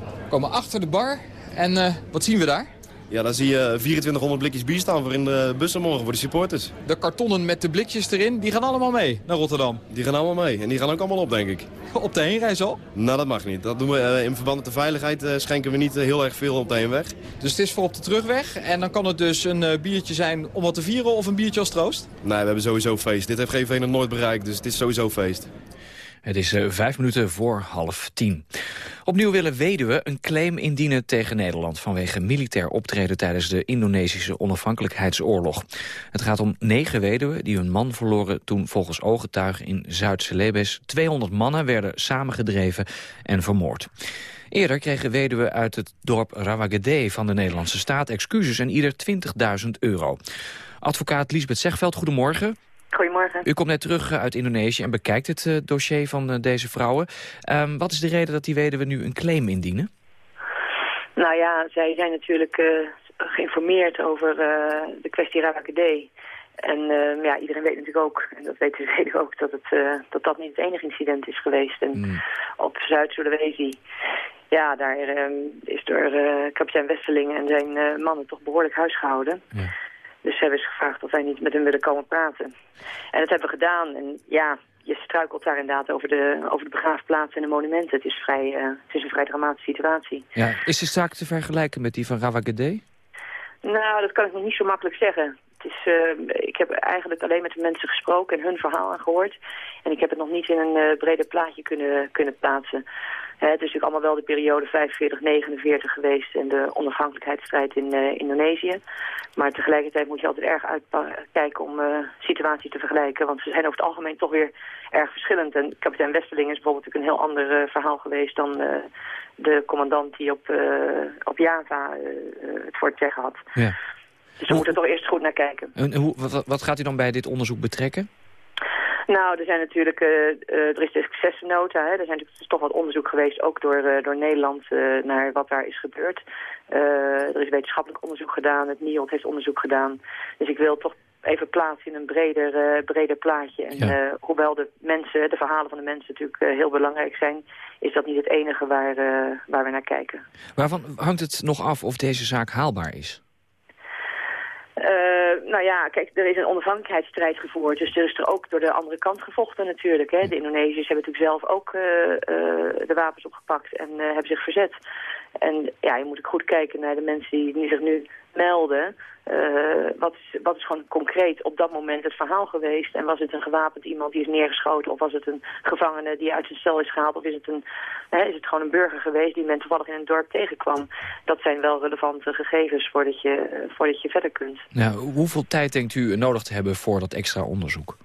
Speaker 18: We komen achter de bar en wat zien we daar?
Speaker 20: Ja, daar zie je 2400 blikjes bier staan voor in de bussen morgen voor de supporters.
Speaker 18: De kartonnen met de blikjes erin, die gaan allemaal mee naar Rotterdam?
Speaker 20: Die gaan allemaal mee en die gaan ook allemaal op, denk ik. [laughs]
Speaker 18: Op de heenreis al?
Speaker 20: Nou, dat mag niet. Dat doen we, uh, in verband met de veiligheid uh, schenken we niet uh, heel erg veel op de heenweg.
Speaker 18: Dus het is voor op de terugweg en dan kan het dus een biertje zijn om wat te vieren of een biertje als troost?
Speaker 20: Nee, we hebben sowieso feest. Dit heeft GV nog nooit bereikt, dus het is sowieso feest.
Speaker 11: Het is uh, vijf minuten voor half tien. Opnieuw willen weduwen een claim indienen tegen Nederland... vanwege militair optreden tijdens de Indonesische onafhankelijkheidsoorlog. Het gaat om negen weduwen die hun man verloren... toen volgens ooggetuigen in Zuid-Celebes 200 mannen werden samengedreven en vermoord. Eerder kregen weduwen uit het dorp Rawagede van de Nederlandse staat... excuses en ieder 20.000 euro. Advocaat Liesbeth Zegveld, goedemorgen.
Speaker 24: Goedemorgen.
Speaker 11: U komt net terug uit Indonesië en bekijkt het uh, dossier van uh, deze vrouwen. Um, wat is de reden dat die weduwen nu een claim indienen?
Speaker 24: Nou ja, zij zijn natuurlijk uh, geïnformeerd over de kwestie Rawakede. En ja, iedereen weet natuurlijk ook, en dat weten ze [laughs] ook, dat, het, dat dat niet het enige incident is geweest. En mm. op Zuid-Sulawesi, ja, daar is door kapitein Westerling en zijn mannen toch behoorlijk huisgehouden. Ja. Dus ze hebben ze gevraagd of wij niet met hem willen komen praten. En dat hebben we gedaan. En ja, je struikelt daar inderdaad over de, over de begraafplaats en de monumenten. Het is, vrij, uh, het is een vrij dramatische situatie.
Speaker 11: Ja. Is de zaak te vergelijken met die van Rawagede?
Speaker 24: Nou, dat kan ik nog niet zo makkelijk zeggen. Het is, uh, ik heb eigenlijk alleen met de mensen gesproken en hun verhaal aangehoord. En ik heb het nog niet in een uh, breder plaatje kunnen, kunnen plaatsen. Het is natuurlijk allemaal wel de periode 45-49 geweest en de onafhankelijkheidsstrijd in uh, Indonesië. Maar tegelijkertijd moet je altijd erg uitkijken om uh, situaties te vergelijken. Want ze zijn over het algemeen toch weer erg verschillend. En kapitein Westerling is bijvoorbeeld een heel ander uh, verhaal geweest dan de commandant die op, op Java het voor het zeggen had. Ja. Dus we moeten er toch eerst goed naar kijken.
Speaker 11: En hoe, wat, wat gaat u dan bij dit onderzoek betrekken?
Speaker 24: Nou, er zijn natuurlijk, uh, uh, er is de successennota, hè. er zijn natuurlijk toch wat onderzoek geweest, ook door, uh, door Nederland, naar wat daar is gebeurd. er is wetenschappelijk onderzoek gedaan, het NIOD heeft onderzoek gedaan. Dus ik wil toch even plaatsen in een breder, breder plaatje. En ja. hoewel de mensen, de verhalen van de mensen natuurlijk heel belangrijk zijn, is dat niet het enige waar, waar we naar kijken.
Speaker 11: Waarvan hangt het nog af of deze zaak haalbaar is?
Speaker 24: Uh, nou ja, kijk, er is een onafhankelijkheidsstrijd gevoerd. Dus er is er ook door de andere kant gevochten natuurlijk. Hè. De Indonesiërs hebben natuurlijk zelf ook uh, uh, de wapens opgepakt en hebben zich verzet. En ja, je moet ook goed kijken naar de mensen die, die zich nu melden. Uh, wat, is, wat is gewoon concreet op dat moment het verhaal geweest? En was het een gewapend iemand die is neergeschoten? Of was het een gevangene die uit zijn cel is gehaald? Of is het, een, hè, is het gewoon een burger geweest die men toevallig in een dorp tegenkwam? Dat zijn wel relevante gegevens voordat je, voordat je verder kunt.
Speaker 11: Ja, hoeveel tijd denkt u nodig te hebben voor dat extra onderzoek?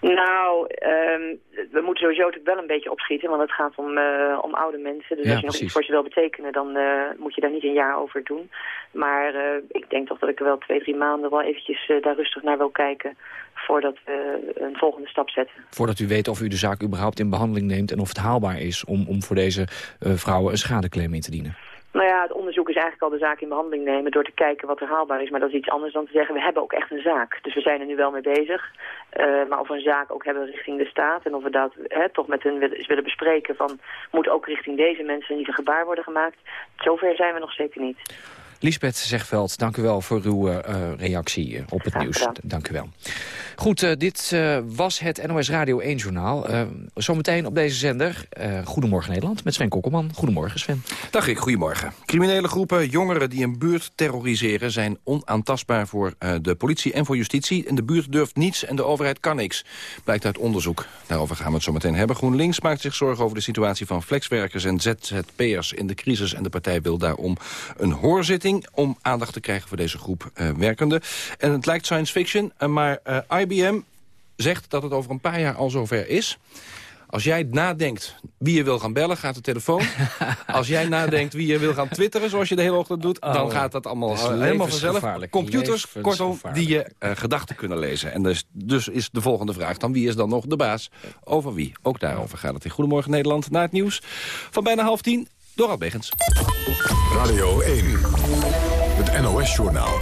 Speaker 24: Nou, um, we moeten sowieso natuurlijk wel een beetje opschieten, want het gaat om, uh, om oude mensen. Dus ja, als je nog iets voor ze wil betekenen, dan uh, moet je daar niet een jaar over doen. Maar uh, ik denk toch dat ik er wel twee, drie maanden wel eventjes daar rustig naar wil kijken voordat we een volgende stap zetten.
Speaker 11: Voordat u weet of u de zaak überhaupt in behandeling neemt en of het haalbaar is om, om voor deze vrouwen een schadeclaim in te dienen?
Speaker 24: Nou ja, het onderzoek is eigenlijk al de zaak in behandeling nemen door te kijken wat er haalbaar is. Maar dat is iets anders dan te zeggen, we hebben ook echt een zaak. Dus we zijn er nu wel mee bezig. Uh, maar of we een zaak ook hebben richting de staat en of we dat hè, toch met hen willen, willen bespreken van... moet ook richting deze mensen niet een gebaar worden gemaakt. Zover zijn we nog zeker niet.
Speaker 11: Lisbeth Zegveld, dank u wel voor uw uh, reactie eh, op het nieuws. Dank u wel. Goed, uh, dit uh, was het NOS Radio 1-journaal. zometeen op deze zender Goedemorgen Nederland met Sven Kokkelman. Goedemorgen Sven.
Speaker 25: Dag ik, goedemorgen. Criminele groepen, jongeren die een buurt terroriseren... zijn onaantastbaar voor de politie en voor justitie. En de buurt durft niets en de overheid kan niks. Blijkt uit onderzoek. Daarover gaan we het zo meteen hebben. GroenLinks maakt zich zorgen over de situatie van flexwerkers en ZZP'ers in de crisis. En de partij wil daarom een hoorzitting om aandacht te krijgen voor deze groep uh, werkenden. En het lijkt science fiction, uh, maar uh, IBM zegt dat het over een paar jaar al zover is. Als jij nadenkt wie je wil gaan bellen, gaat de telefoon. [laughs] Als jij nadenkt wie je wil gaan twitteren, zoals je de hele ochtend doet... dan
Speaker 11: Oh,
Speaker 25: gaat dat allemaal eh, helemaal vanzelf. Computers, kortom, die je eh, gedachten kunnen lezen. En dus, dus is de volgende vraag dan, wie is dan nog de baas? Over wie? Ook daarover gaat het in Goedemorgen Nederland. Na het nieuws van bijna half tien, Dorald Begens.
Speaker 1: Radio 1, het NOS-journaal.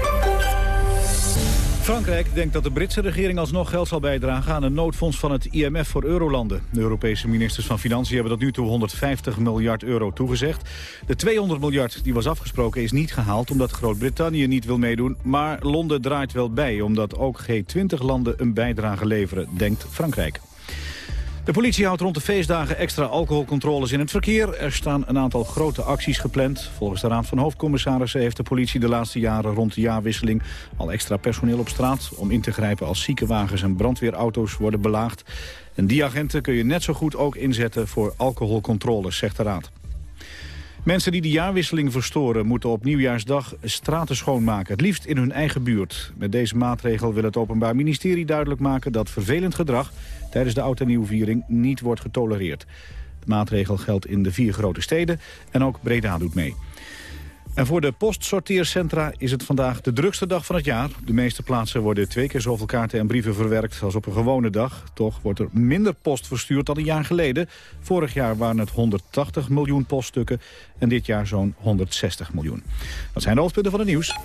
Speaker 2: Frankrijk denkt dat de Britse regering alsnog geld zal bijdragen aan een noodfonds van het IMF voor eurolanden. De Europese ministers van Financiën hebben tot nu toe 150 miljard euro toegezegd. De 200 miljard die was afgesproken is niet gehaald omdat Groot-Brittannië niet wil meedoen. Maar Londen draait wel bij omdat ook G20-landen een bijdrage leveren, denkt Frankrijk. De politie houdt rond de feestdagen extra alcoholcontroles in het verkeer. Er staan een aantal grote acties gepland. Volgens de Raad van Hoofdcommissarissen heeft de politie de laatste jaren rond de jaarwisseling al extra personeel op straat om in te grijpen als ziekenwagens en brandweerauto's worden belaagd. En die agenten kun je net zo goed ook inzetten voor alcoholcontroles, zegt de Raad. Mensen die de jaarwisseling verstoren moeten op nieuwjaarsdag straten schoonmaken. Het liefst in hun eigen buurt. Met deze maatregel wil het Openbaar Ministerie duidelijk maken dat vervelend gedrag tijdens de oud- en nieuwviering niet wordt getolereerd. De maatregel geldt in de vier grote steden en ook Breda doet mee. En voor de postsorteercentra is het vandaag de drukste dag van het jaar. De meeste plaatsen worden twee keer zoveel kaarten en brieven verwerkt als op een gewone dag. Toch wordt er minder post verstuurd dan een jaar geleden. Vorig jaar waren het 180 miljoen poststukken en dit jaar zo'n 160 miljoen. Dat zijn de hoofdpunten van het nieuws.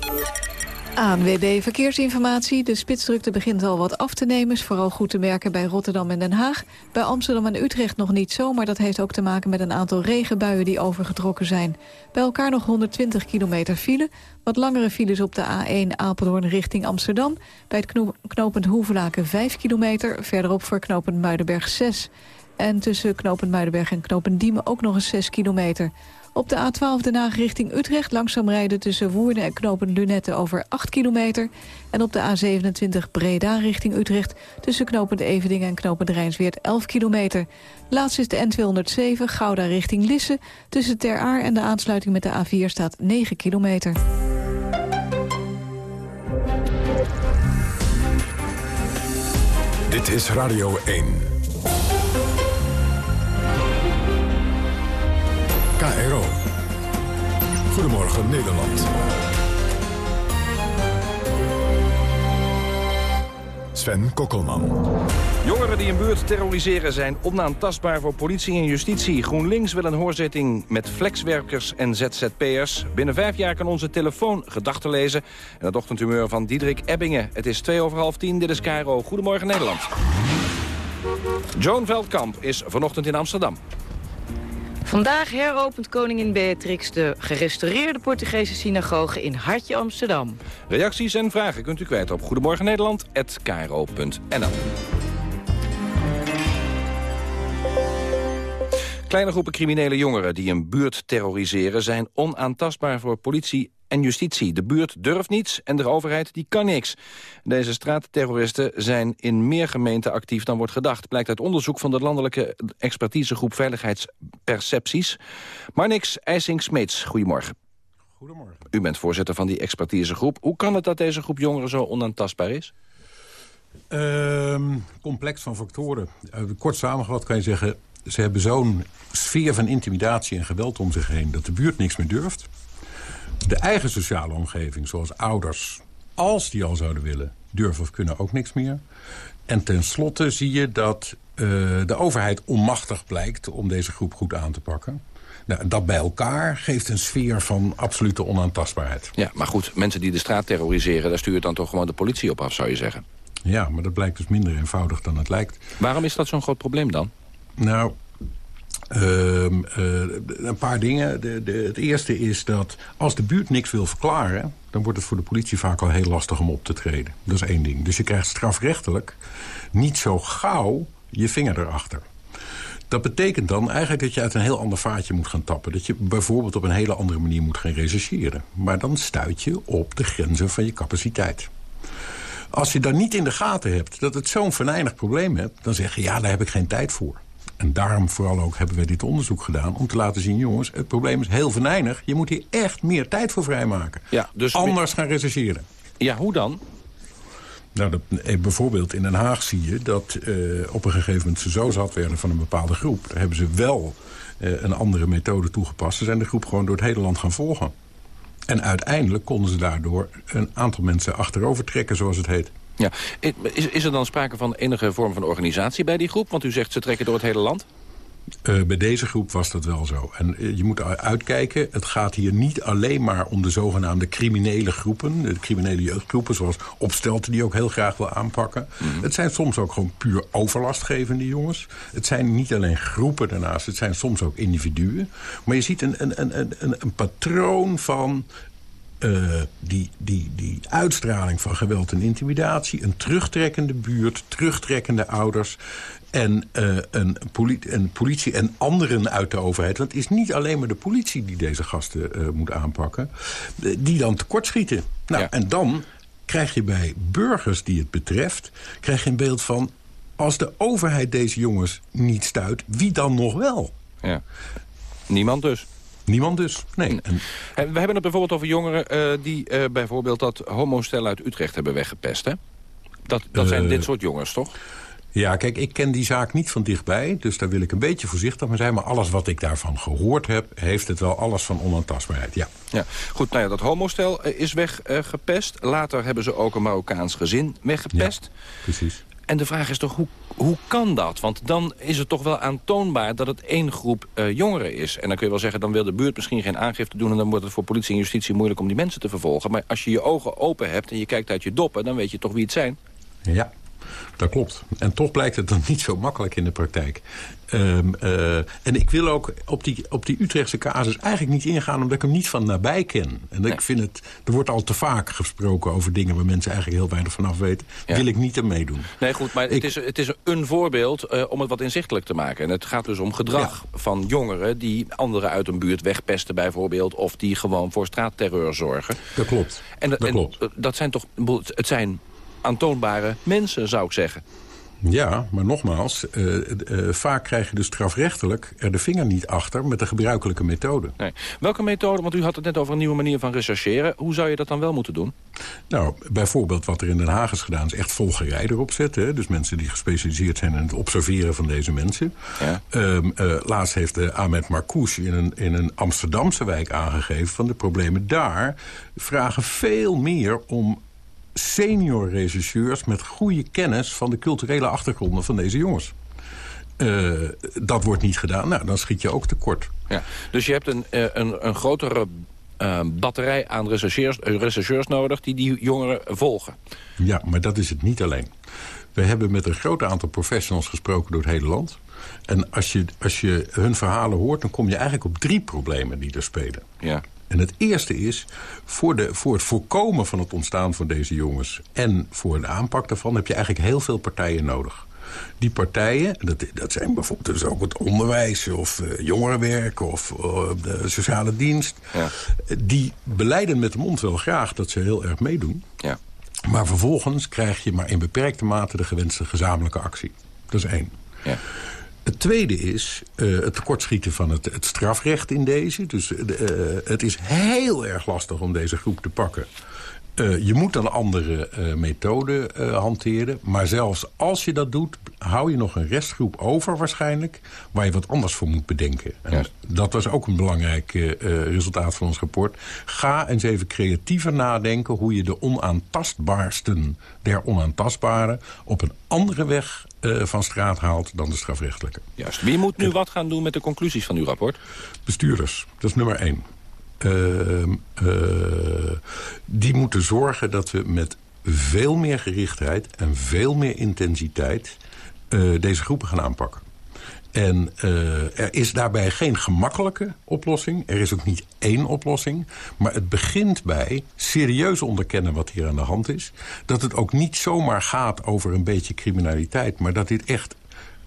Speaker 3: ANWB Verkeersinformatie. De spitsdrukte begint al wat af te nemen. Is vooral goed te merken bij Rotterdam en Den Haag. Bij Amsterdam en Utrecht nog niet zo, maar dat heeft ook te maken met een aantal regenbuien die overgetrokken zijn. Bij elkaar nog 120 kilometer file. Wat langere files op de A1 Apeldoorn richting Amsterdam. Bij het kno- knooppunt Hoevelaken 5 kilometer. Verderop voor knooppunt Muidenberg 6. En tussen knooppunt Muidenberg en knooppunt Diemen ook nog eens 6 kilometer. Op de A12 Den Haag richting Utrecht langzaam rijden tussen Woerden en knooppunt Lunette over 8 kilometer. En op de A27 Breda richting Utrecht tussen knooppunt Evedingen en knooppunt Rijnsweert 11 kilometer. Laatst is de N207 Gouda richting Lisse. Tussen Ter Aar en de aansluiting met de A4 staat 9 kilometer.
Speaker 1: Dit is Radio 1. KRO. Goedemorgen Nederland. Sven Kokkelman.
Speaker 25: Jongeren die een buurt terroriseren zijn onaantastbaar voor politie en justitie. GroenLinks wil een hoorzitting met flexwerkers en ZZP'ers. Binnen vijf jaar kan onze telefoon gedachten lezen. En het ochtendhumeur van Diederik Ebbingen. Het is twee over half tien, dit is Cairo. Goedemorgen Nederland. Joan Veldkamp is vanochtend in Amsterdam.
Speaker 26: Vandaag heropent koningin Beatrix de gerestaureerde Portugese synagoge in Hartje Amsterdam.
Speaker 25: Reacties en vragen kunt u kwijt op Goedemorgen Nederland@kro.nl. Kleine groepen criminele jongeren die een buurt terroriseren... zijn onaantastbaar voor politie en justitie. De buurt durft niets en de overheid die kan niks. Deze straatterroristen zijn in meer gemeenten actief dan wordt gedacht. Blijkt uit onderzoek van de landelijke expertisegroep Veiligheidspercepties. Marnix IJsing-Smeets, goedemorgen.
Speaker 27: Goedemorgen.
Speaker 25: U bent voorzitter van die expertisegroep. Hoe kan het dat deze groep jongeren zo onaantastbaar is?
Speaker 27: Ehm, complex van factoren. Uh, kort samengevat kan je zeggen... ze hebben zo'n sfeer van intimidatie en geweld om zich heen... dat de buurt niks meer durft. De eigen sociale omgeving, zoals ouders... als die al zouden willen, durven of kunnen ook niks meer. En tenslotte zie je dat uh, de overheid onmachtig blijkt... om deze groep goed aan te pakken. Nou, dat bij elkaar geeft een sfeer van absolute onaantastbaarheid.
Speaker 25: Ja, maar goed, mensen die de straat terroriseren... daar stuurt dan toch gewoon de politie op af, zou je zeggen?
Speaker 27: Ja, maar dat blijkt dus minder eenvoudig dan het lijkt.
Speaker 25: Waarom is dat zo'n groot probleem dan?
Speaker 27: Nou, uh, een paar dingen. De, de, het eerste is dat als de buurt niks wil verklaren... dan wordt het voor de politie vaak al heel lastig om op te treden. Dat is één ding. Dus je krijgt strafrechtelijk niet zo gauw je vinger erachter. Dat betekent dan eigenlijk dat je uit een heel ander vaatje moet gaan tappen. Dat je bijvoorbeeld op een hele andere manier moet gaan rechercheren. Maar dan stuit je op de grenzen van je capaciteit. Als je dan niet in de gaten hebt dat het zo'n venijnig probleem hebt... dan zeg je, ja, daar heb ik geen tijd voor. En daarom vooral ook hebben we dit onderzoek gedaan... om te laten zien, jongens, het probleem is heel venijnig. Je moet hier echt meer tijd voor vrijmaken.
Speaker 25: Ja, dus
Speaker 27: Anders gaan rechercheren.
Speaker 25: Ja, hoe dan?
Speaker 27: Nou, dat, eh, bijvoorbeeld in Den Haag zie je dat eh, op een gegeven moment ze zo zat werden van een bepaalde groep. Daar hebben ze wel eh, een andere methode toegepast. Ze zijn de groep gewoon door het hele land gaan volgen. En uiteindelijk konden ze daardoor een aantal mensen achterover trekken, zoals het heet.
Speaker 25: Ja. Is, is er dan sprake van enige vorm van organisatie bij die groep? Want u zegt ze trekken door het hele land?
Speaker 27: Uh, bij deze groep was dat wel zo. En uh, je moet uitkijken, het gaat hier niet alleen maar om de zogenaamde criminele groepen. De criminele jeugdgroepen, zoals Opstelten die ook heel graag wil aanpakken. Mm -hmm. Het zijn soms ook gewoon puur overlastgevende jongens. Het zijn niet alleen groepen daarnaast, het zijn soms ook individuen. Maar je ziet een, een, een, een, een patroon van uh, die, die, die uitstraling van geweld en intimidatie... een terugtrekkende buurt, terugtrekkende ouders... en uh, een, politie, een, politie en anderen uit de overheid... want het is niet alleen maar de politie die deze gasten uh, moet aanpakken... die dan tekortschieten. Nou, ja. En dan krijg je bij burgers die het betreft... krijg je een beeld van... als de overheid deze jongens niet stuit, wie dan nog wel?
Speaker 25: Ja. Niemand dus.
Speaker 27: Niemand dus, nee.
Speaker 25: En... We hebben het bijvoorbeeld over jongeren uh, die uh, bijvoorbeeld dat homostel uit Utrecht hebben weggepest, hè? Dat, dat zijn uh, dit soort jongens, toch?
Speaker 27: Ja, kijk, ik ken die zaak niet van dichtbij, dus daar wil ik een beetje voorzichtig mee zijn. Maar alles wat ik daarvan gehoord heb, heeft het wel alles van onaantastbaarheid, ja.
Speaker 25: ja. Goed, nou ja, dat homostel is weggepest. Later hebben ze ook een Marokkaans gezin weggepest.
Speaker 27: Ja, precies.
Speaker 25: En de vraag is toch, hoe, hoe kan dat? Want dan is het toch wel aantoonbaar dat het één groep uh, jongeren is. En dan kun je wel zeggen, dan wil de buurt misschien geen aangifte doen... en dan wordt het voor politie en justitie moeilijk om die mensen te vervolgen. Maar als je je ogen open hebt en je kijkt uit je doppen... dan weet je toch wie het zijn?
Speaker 27: Ja, dat klopt. En toch blijkt het dan [laughs] niet zo makkelijk in de praktijk. Um, uh, en ik wil ook op die, op die Utrechtse casus eigenlijk niet ingaan... omdat ik hem niet van nabij ken. En nee. ik vind het, er wordt al te vaak gesproken over dingen... waar mensen eigenlijk heel weinig van af weten. Ja. Wil ik niet aan meedoen.
Speaker 25: Nee, goed, maar ik, het, is, het is een voorbeeld uh, om het wat inzichtelijk te maken. En het gaat dus om gedrag ja. van jongeren... die anderen uit een buurt wegpesten bijvoorbeeld... of die gewoon voor straatterreur zorgen.
Speaker 27: Dat klopt.
Speaker 25: En,
Speaker 27: dat,
Speaker 25: en,
Speaker 27: klopt.
Speaker 25: dat zijn toch... Het zijn aantoonbare mensen, zou ik zeggen.
Speaker 27: Ja, maar nogmaals, uh, uh, vaak krijg je dus strafrechtelijk er de vinger niet achter met de gebruikelijke methode.
Speaker 25: Nee. Welke methode, want u had het net over een nieuwe manier van rechercheren. Hoe zou je dat dan wel moeten doen?
Speaker 27: Nou, bijvoorbeeld wat er in Den Haag is gedaan is echt volgerij erop zetten. Hè? Dus mensen die gespecialiseerd zijn in het observeren van deze mensen.
Speaker 25: Ja.
Speaker 27: Um, uh, laatst heeft Ahmed Marcouch in een, in een Amsterdamse wijk aangegeven... van de problemen daar vragen veel meer om senior regisseurs met goede kennis van de culturele achtergronden van deze jongens. Uh, dat wordt niet gedaan, nou, dan schiet je ook tekort.
Speaker 25: Ja, dus je hebt een, een, een grotere uh, batterij aan rechercheurs, rechercheurs nodig die die jongeren volgen.
Speaker 27: Ja, maar dat is het niet alleen. We hebben met een groot aantal professionals gesproken door het hele land. En als je, als je hun verhalen hoort, dan kom je eigenlijk op drie problemen die er spelen.
Speaker 25: Ja.
Speaker 27: En het eerste is, voor, de, voor het voorkomen van het ontstaan van deze jongens... en voor de aanpak daarvan heb je eigenlijk heel veel partijen nodig. Die partijen, dat, dat zijn bijvoorbeeld dus ook het onderwijs... of uh, jongerenwerk of uh, de sociale dienst...
Speaker 25: Ja.
Speaker 27: die beleiden met de mond wel graag dat ze heel erg meedoen.
Speaker 25: Ja.
Speaker 27: Maar vervolgens krijg je maar in beperkte mate de gewenste gezamenlijke actie. Dat is één.
Speaker 25: Ja.
Speaker 27: Het tweede is uh, het tekortschieten van het, het, strafrecht in deze. Dus uh, het is heel erg lastig om deze groep te pakken. Uh, je moet een andere methode hanteren. Maar zelfs als je dat doet, hou je nog een restgroep over waarschijnlijk... waar je wat anders voor moet bedenken. En
Speaker 25: ja.
Speaker 27: Dat was ook een belangrijk resultaat van ons rapport. Ga eens even creatiever nadenken... hoe je de onaantastbaarsten der onaantastbaren... op een andere weg uh, van straat haalt dan de strafrechtelijke.
Speaker 25: Juist. Wie moet nu en, wat gaan doen met de conclusies van uw rapport?
Speaker 27: Bestuurders. Dat is nummer één. Uh, uh, die moeten zorgen dat we met veel meer gerichtheid en veel meer intensiteit deze groepen gaan aanpakken. En uh, er is daarbij geen gemakkelijke oplossing. Er is ook niet één oplossing. Maar het begint bij serieus onderkennen wat hier aan de hand is. Dat het ook niet zomaar gaat over een beetje criminaliteit. Maar dat dit echt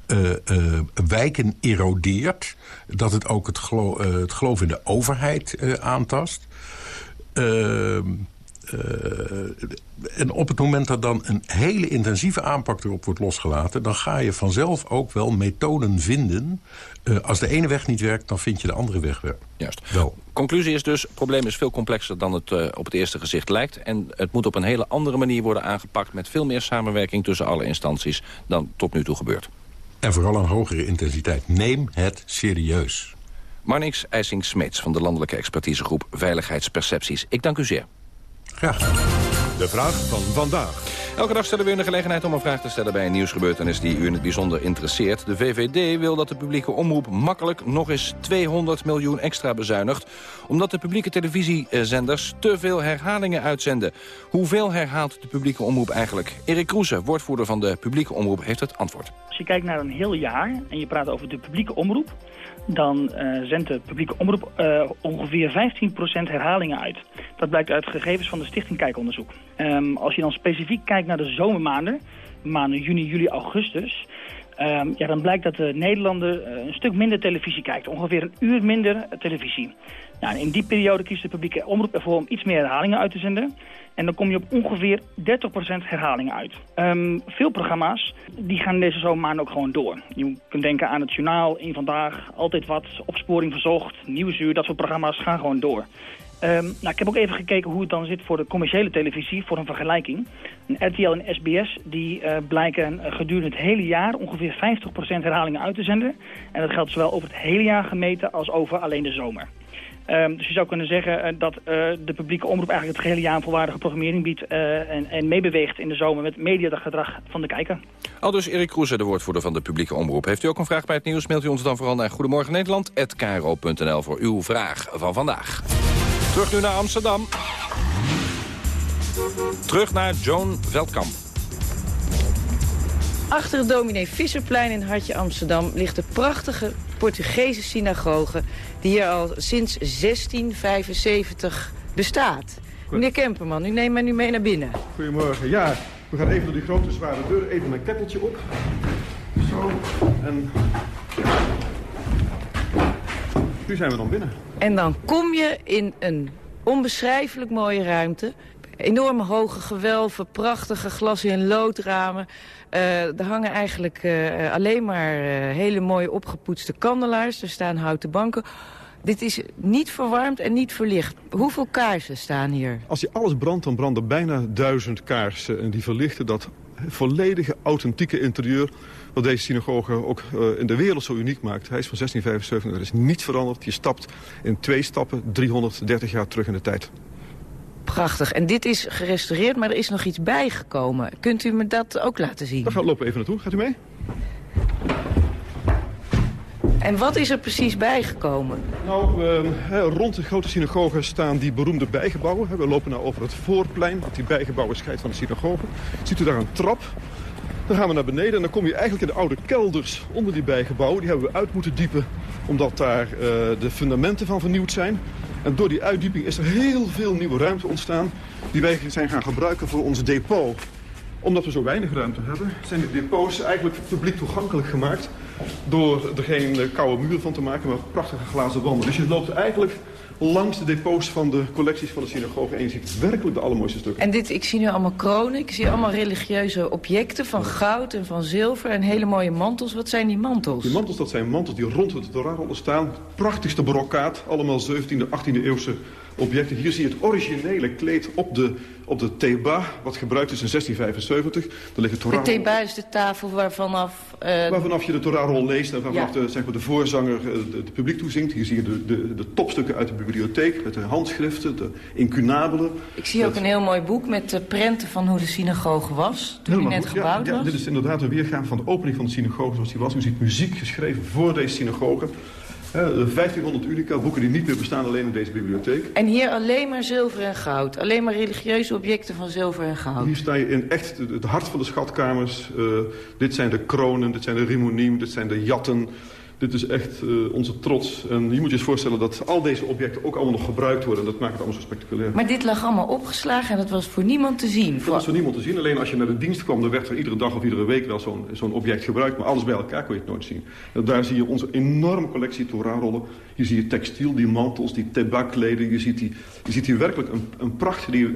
Speaker 27: uh, uh, wijken erodeert. Dat het ook het, gelo het geloof in de overheid aantast. Ehm, en op het moment dat dan een hele intensieve aanpak erop wordt losgelaten... dan ga je vanzelf ook wel methoden vinden. Als de ene weg niet werkt, dan vind je de andere weg wel.
Speaker 25: Juist. Wel. Conclusie is dus, het probleem is veel complexer dan het op het eerste gezicht lijkt. En het moet op een hele andere manier worden aangepakt... met veel meer samenwerking tussen alle instanties dan tot nu toe gebeurt.
Speaker 27: En vooral een hogere intensiteit. Neem het serieus.
Speaker 25: Marnix IJsing-Smeets van de Landelijke Expertisegroep Veiligheidspercepties. Ik dank u zeer.
Speaker 27: Graag
Speaker 1: De vraag van vandaag.
Speaker 25: Elke dag stellen we u de gelegenheid om een vraag te stellen bij een nieuwsgebeurtenis die u in het bijzonder interesseert. De VVD wil dat de publieke omroep makkelijk nog eens 200 miljoen extra bezuinigt. Omdat de publieke televisiezenders te veel herhalingen uitzenden. Hoeveel herhaalt de publieke omroep eigenlijk? Erik Kroese, woordvoerder van de publieke omroep, heeft het antwoord.
Speaker 28: Als je kijkt naar een heel jaar en je praat over de publieke omroep dan uh, zendt de publieke omroep uh, ongeveer 15% herhalingen uit. Dat blijkt uit gegevens van de Stichting Kijkonderzoek. Um, als je dan specifiek kijkt naar de zomermaanden, maanden juni, juli, augustus... Um, ja, dan blijkt dat de Nederlander uh, een stuk minder televisie kijkt. Ongeveer een uur minder televisie. In die periode kiest de publieke omroep ervoor om iets meer herhalingen uit te zenden. En dan kom je op ongeveer 30% herhalingen uit. Um, veel programma's die gaan deze zomermaanden ook gewoon door. Je kunt denken aan het journaal, in Vandaag, Altijd Wat, Opsporing Verzocht, Nieuwsuur. Dat soort programma's gaan gewoon door. Um, nou, ik heb ook even gekeken hoe het dan zit voor de commerciële televisie, voor een vergelijking. RTL en SBS die uh, blijken uh, gedurende het hele jaar ongeveer 50% herhalingen uit te zenden. En dat geldt zowel over het hele jaar gemeten als over alleen de zomer. Um, dus je zou kunnen zeggen uh, dat uh, de publieke omroep eigenlijk het gehele jaar volwaardige programmering biedt uh, en, en meebeweegt in de zomer met mediagedrag van de kijker.
Speaker 25: Al dus Erik Kroeze, de woordvoerder van de publieke omroep. Heeft u ook een vraag bij het nieuws, mailt u ons dan vooral naar Goedemorgen Nederland@kro.nl voor uw vraag van vandaag. Terug nu naar Amsterdam. Terug naar Joan Veldkamp.
Speaker 26: Achter het dominee Visserplein in Hartje Amsterdam ligt de prachtige Portugese synagoge... die hier al sinds 1675 bestaat. Meneer Kemperman, u neemt mij nu mee naar binnen.
Speaker 29: Goedemorgen. Ja, we gaan even door die grote zware deur. Even mijn keppeltje op. Zo. En... Nu zijn we dan binnen.
Speaker 26: En dan kom je in een onbeschrijfelijk mooie ruimte enorme hoge gewelven, prachtige glas- en loodramen. Uh, er hangen eigenlijk uh, alleen maar uh, hele mooie opgepoetste kandelaars. Er staan houten banken. Dit is niet verwarmd en niet verlicht. Hoeveel kaarsen staan hier?
Speaker 29: Als je alles brandt, dan branden bijna duizend kaarsen. En die verlichten dat volledige authentieke interieur... wat deze synagoge ook in de wereld zo uniek maakt. Hij is van 1675, er is niets veranderd. Je stapt in twee stappen 330 jaar terug in de tijd.
Speaker 26: Prachtig. En dit is gerestaureerd, maar er is nog iets bijgekomen. Kunt u me dat ook laten zien?
Speaker 29: Dan gaan we lopen even naartoe. Gaat u mee?
Speaker 26: En wat is er precies bijgekomen?
Speaker 29: Nou, uh, rond de grote synagoge staan die beroemde bijgebouwen. We lopen nou over het voorplein, dat die bijgebouwen scheidt van de synagoge. Ziet u daar een trap? Dan gaan we naar beneden en dan kom je eigenlijk in de oude kelders onder die bijgebouwen. Die hebben we uit moeten diepen, omdat daar uh, de fundamenten van vernieuwd zijn. En door die uitdieping is er heel veel nieuwe ruimte ontstaan... die wij zijn gaan gebruiken voor ons depot. Omdat we zo weinig ruimte hebben, zijn de depots eigenlijk publiek toegankelijk gemaakt... door er geen koude muur van te maken, maar prachtige glazen wanden. Dus je loopt eigenlijk langs de depots van de collecties van de synagoge... en je ziet werkelijk de allermooiste stukken.
Speaker 26: En dit, ik zie nu allemaal kronen, ik zie allemaal religieuze objecten... van goud en van zilver en hele mooie mantels. Wat zijn die mantels?
Speaker 29: Die mantels, dat zijn mantels die rond het Torah staan. Prachtigste brockaat, allemaal 17e, 18e eeuwse objecten. Hier zie je het originele kleed op de, op de Teba, wat gebruikt is in 1675. Daar ligt
Speaker 26: de Teba is de tafel waarvanaf... Uh...
Speaker 29: Waarvanaf je de Torahrol leest en waarvanaf ja. de, zeg maar, de voorzanger het publiek toezingt. Hier zie je de, de, de topstukken uit de bibliotheek met de handschriften, de incunabelen.
Speaker 26: Ik zie ook een heel mooi boek met de prenten van hoe de synagoge was, toen die net gebouwd
Speaker 29: ja,
Speaker 26: was.
Speaker 29: Ja, dit is inderdaad een weergave van de opening van de synagoge zoals die was. U ziet muziek geschreven voor deze synagoge. Uh, 1500 unica, boeken die niet meer bestaan alleen in deze bibliotheek.
Speaker 26: En hier alleen maar zilver en goud. Alleen maar religieuze objecten van zilver en goud.
Speaker 29: Hier sta je in echt het hart van de schatkamers. Uh, dit zijn de kronen, dit zijn de rimoniem, dit zijn de jatten. Dit is echt uh, onze trots. En je moet je eens voorstellen dat al deze objecten ook allemaal nog gebruikt worden. En dat maakt het allemaal zo spectaculair.
Speaker 26: Maar dit lag allemaal opgeslagen en dat was voor niemand te zien?
Speaker 29: Dat was voor niemand te zien. Alleen als je naar de dienst kwam, dan werd er iedere dag of iedere week wel zo'n zo'n object gebruikt. Maar alles bij elkaar kon je het nooit zien. En daar zie je onze enorme collectie Torah-rollen. Hier zie je textiel, die mantels, die tabakkleden. Je ziet, die, je ziet hier werkelijk een, een pracht die je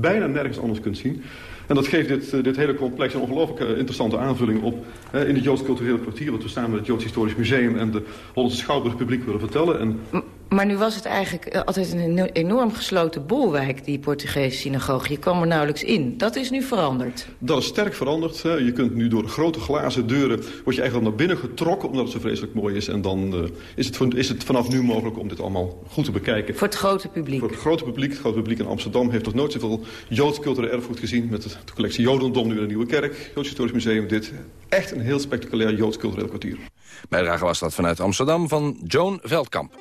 Speaker 29: bijna nergens anders kunt zien. En dat geeft dit, eh, dit hele complex een ongelooflijk eh, interessante aanvulling op... in het Joods Culturele Kwartier... wat we samen met het Joods Historisch Museum en de Hollandse Schouwburg publiek willen vertellen. En...
Speaker 26: Maar nu was het eigenlijk eh, altijd een enorm gesloten bolwijk, die Portugese synagoge. Je kwam er nauwelijks in. Dat is nu veranderd.
Speaker 29: Dat is sterk veranderd. Je kunt nu door grote glazen deuren... word je eigenlijk naar binnen getrokken omdat het zo vreselijk mooi is. En dan uh, is, het, is het vanaf nu mogelijk om dit allemaal goed te bekijken.
Speaker 26: Voor het grote publiek?
Speaker 29: Voor het grote publiek. Het grote publiek in Amsterdam heeft nog nooit zoveel Joods cultureel erfgoed gezien... met de collectie Jodendom nu in de Nieuwe Kerk. Joods Historisch Museum. Dit echt een heel spectaculair Joods cultureel kwartier.
Speaker 25: Bijdrage was dat vanuit Amsterdam van Joan Veldkamp.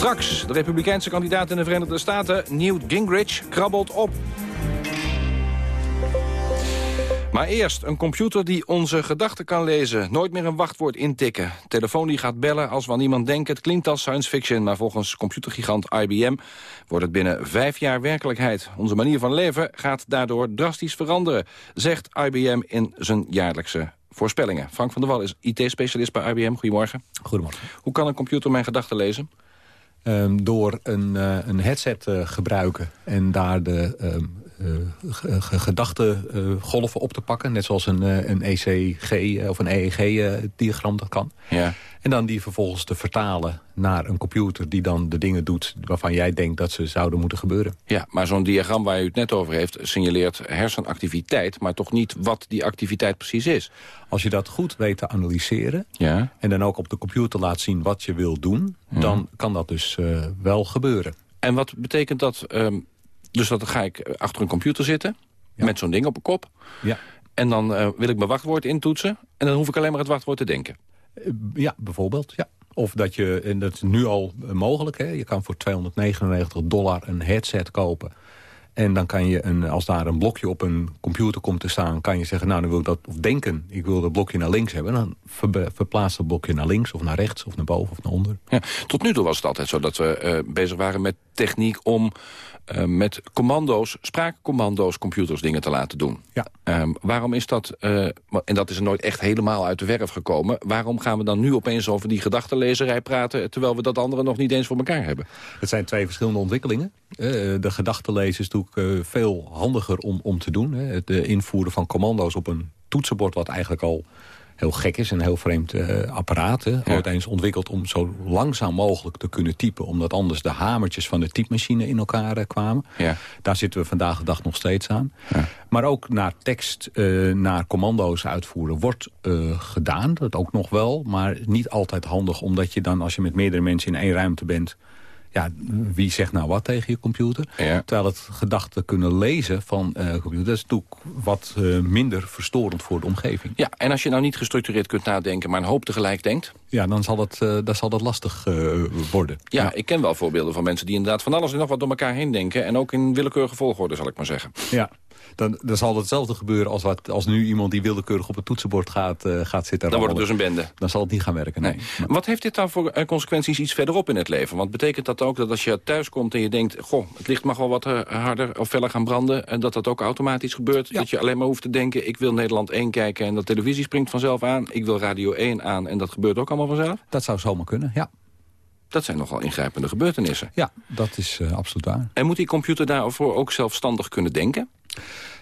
Speaker 25: Straks, de republikeinse kandidaat in de Verenigde Staten, Newt Gingrich, krabbelt op. Maar eerst een computer die onze gedachten kan lezen. Nooit meer een wachtwoord intikken. Telefoon die gaat bellen als we aan iemand denken. Het klinkt als science fiction, maar volgens computergigant IBM... wordt het binnen vijf jaar werkelijkheid. Onze manier van leven gaat daardoor drastisch veranderen... zegt IBM in zijn jaarlijkse voorspellingen. Frank van der Wal is IT-specialist bij IBM. Goedemorgen.
Speaker 30: Goedemorgen.
Speaker 25: Hoe kan een computer mijn gedachten lezen?
Speaker 30: Um, door een, uh, een headset te uh, gebruiken en daar de um, uh, gedachtengolven op te pakken. Net zoals een, een ECG of een EEG-diagram dat kan.
Speaker 25: Ja.
Speaker 30: En dan die vervolgens te vertalen naar een computer... die dan de dingen doet waarvan jij denkt dat ze zouden moeten gebeuren.
Speaker 25: Ja, maar zo'n diagram waar u het net over heeft... signaleert hersenactiviteit, maar toch niet wat die activiteit precies is.
Speaker 30: Als je dat goed weet te analyseren...
Speaker 25: Ja.
Speaker 30: en dan ook op de computer laat zien wat je wil doen... Dan kan dat dus uh, wel gebeuren.
Speaker 25: En wat betekent dat... Um, dus dan ga ik achter een computer zitten... Ja. met zo'n ding op mijn kop...
Speaker 30: Ja.
Speaker 25: en dan uh, wil ik mijn wachtwoord intoetsen... en dan hoef ik alleen maar het wachtwoord te denken.
Speaker 30: Ja, bijvoorbeeld, ja. Of dat je, en dat is nu al mogelijk, hè, je kan voor 299 dollar een headset kopen. En dan kan je, een, als daar een blokje op een computer komt te staan... kan je zeggen, nou, dan wil ik dat, of denken, ik wil dat blokje naar links hebben. Dan ver, verplaatst dat blokje naar links, of naar rechts, of naar boven, of naar onder.
Speaker 25: Ja, tot nu toe was het altijd zo dat we uh, bezig waren met techniek om... Uh, met commando's, spraakcommando's, computers dingen te laten doen.
Speaker 30: Ja.
Speaker 25: Um, waarom is dat, uh, en dat is er nooit echt helemaal uit de verf gekomen... waarom gaan we dan nu opeens over die gedachtenlezerij praten... terwijl we dat andere nog niet eens voor elkaar hebben?
Speaker 30: Het zijn twee verschillende ontwikkelingen. Uh, de gedachtenlezen is natuurlijk veel handiger om, om te doen. Hè. Het invoeren van commando's op een toetsenbord... wat eigenlijk al heel gek is, een heel vreemd uh, apparaat. Hè, ja. Ooit eens ontwikkeld om zo langzaam mogelijk te kunnen typen. Omdat anders de hamertjes van de typemachine in elkaar uh, kwamen.
Speaker 25: Ja.
Speaker 30: Daar zitten we vandaag de dag nog steeds aan.
Speaker 25: Ja.
Speaker 30: Maar ook naar tekst, uh, naar commando's uitvoeren wordt gedaan. Dat ook nog wel, maar niet altijd handig. Omdat je dan, als je met meerdere mensen in één ruimte bent ja, wie zegt nou wat tegen je computer?
Speaker 25: Ja.
Speaker 30: Terwijl het gedachten kunnen lezen van uh, computer... dat is natuurlijk wat uh, minder verstorend voor de omgeving.
Speaker 25: Ja, en als je nou niet gestructureerd kunt nadenken... maar een hoop tegelijk denkt...
Speaker 30: Ja, dan zal dat, uh, dan zal dat lastig worden.
Speaker 25: Ja, ja, ik ken wel voorbeelden van mensen die inderdaad van alles en nog wat door elkaar heen denken... en ook in willekeurige volgorde, zal ik maar zeggen.
Speaker 30: Ja, dan, dan zal hetzelfde gebeuren als, wat, als nu iemand die willekeurig op het toetsenbord gaat, uh, gaat zitten.
Speaker 25: Dan wordt het dus een bende.
Speaker 30: Dan zal het niet gaan werken.
Speaker 25: Nee. nee. Wat heeft dit dan voor uh, consequenties iets verderop in het leven? Want betekent dat ook dat als je thuis komt en je denkt... goh, het licht mag wel wat uh, harder of feller gaan branden... en dat dat ook automatisch gebeurt? Ja. Dat je alleen maar hoeft te denken... ik wil Nederland 1 kijken en de televisie springt vanzelf aan. Ik wil Radio 1 aan en dat gebeurt ook allemaal vanzelf?
Speaker 30: Dat zou zomaar kunnen, ja.
Speaker 25: Dat zijn nogal ingrijpende gebeurtenissen.
Speaker 30: Ja, dat is uh, absoluut waar.
Speaker 25: En moet die computer daarvoor ook zelfstandig kunnen denken?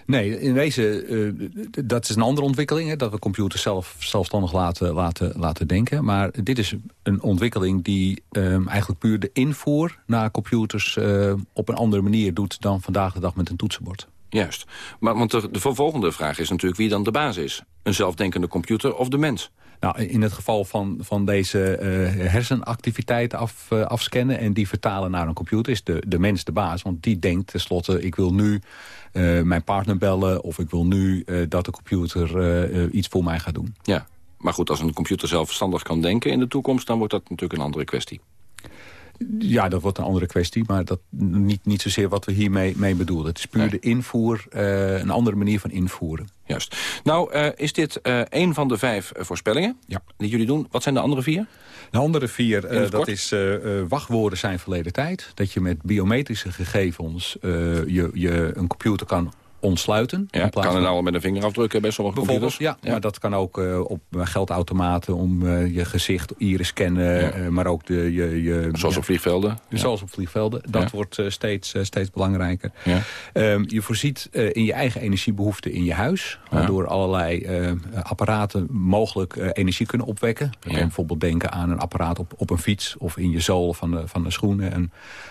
Speaker 30: Nee, in wezen, uh, dat is een andere ontwikkeling. Hè, dat we computers zelf zelfstandig laten, laten, laten denken. Maar dit is een ontwikkeling die um, eigenlijk puur de invoer naar computers... Uh, op een andere manier doet dan vandaag de dag met een toetsenbord.
Speaker 25: Juist. Maar, want de, de volgende vraag is natuurlijk wie dan de baas is. Een zelfdenkende computer of de mens?
Speaker 30: Nou, in het geval van, van deze uh, hersenactiviteit af, uh, afscannen... en die vertalen naar een computer, is de, de mens de baas. Want die denkt tenslotte, ik wil nu uh, mijn partner bellen... of ik wil nu dat de computer iets voor mij gaat doen.
Speaker 25: Ja, maar goed, als een computer zelfstandig kan denken in de toekomst... dan wordt dat natuurlijk een andere kwestie.
Speaker 30: Ja, dat wordt een andere kwestie, maar dat niet, niet zozeer wat we hiermee mee bedoelen. Het is puur de invoer, uh, een andere manier van invoeren.
Speaker 25: Juist. Nou, uh, is dit uh, een van de vijf voorspellingen
Speaker 30: ja.
Speaker 25: die jullie doen. Wat zijn de andere vier?
Speaker 30: De andere vier, dat is wachtwoorden zijn verleden tijd. Dat je met biometrische gegevens je, je een computer kan ontsluiten.
Speaker 25: Ja, kan er nou met een vingerafdruk bij sommige computers?
Speaker 30: Ja, ja, maar dat kan ook uh, op geldautomaten om uh, je gezicht, iris scannen, ja. uh, maar ook de... Je, je,
Speaker 25: zoals op vliegvelden?
Speaker 30: Zoals op vliegvelden. Dat wordt steeds, steeds belangrijker. Um, je voorziet in je eigen energiebehoeften in je huis. Waardoor allerlei apparaten mogelijk energie kunnen opwekken. Je kan bijvoorbeeld denken aan een apparaat op, op een fiets of in je zolen van de, van de schoenen. Een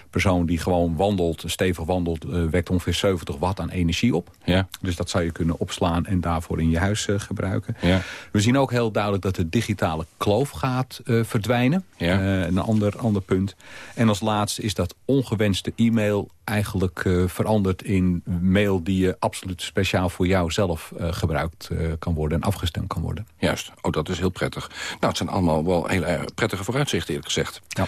Speaker 30: persoon die gewoon wandelt, stevig wandelt, wekt ongeveer 70 watt aan energie op.
Speaker 25: Ja.
Speaker 30: Dus dat zou je kunnen opslaan en daarvoor in je huis uh, gebruiken.
Speaker 25: Ja.
Speaker 30: We zien ook heel duidelijk dat de digitale kloof gaat uh, verdwijnen.
Speaker 25: Ja.
Speaker 30: Uh, een ander, ander punt. En als laatste is dat ongewenste e-mail eigenlijk veranderd in mail die je absoluut speciaal voor jou zelf gebruikt kan worden en afgestemd kan worden.
Speaker 25: Juist, oh, dat is heel prettig. Nou, het zijn allemaal wel heel erg prettige vooruitzichten eerlijk gezegd.
Speaker 30: Ja.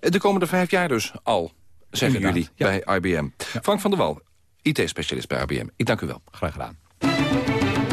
Speaker 25: de komende vijf jaar dus al, zeggen jullie
Speaker 30: Ja.
Speaker 25: bij IBM. Frank van der Wal, IT-specialist bij IBM. Ik dank u wel.
Speaker 30: Graag gedaan.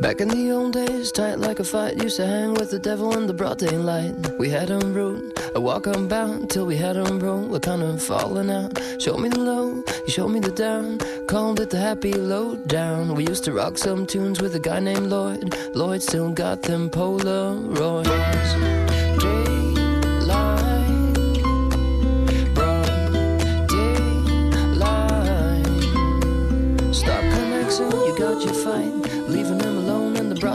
Speaker 31: Back in the old days, tight like a fight, used to hang with the devil in the broad daylight. We had him rude, a walk unbound, till we had him roll, we're kind of falling out. Showed me the low, he showed me the down, called it the happy low down. We used to rock some tunes with a guy named Lloyd. Lloyd still got them Polaroids.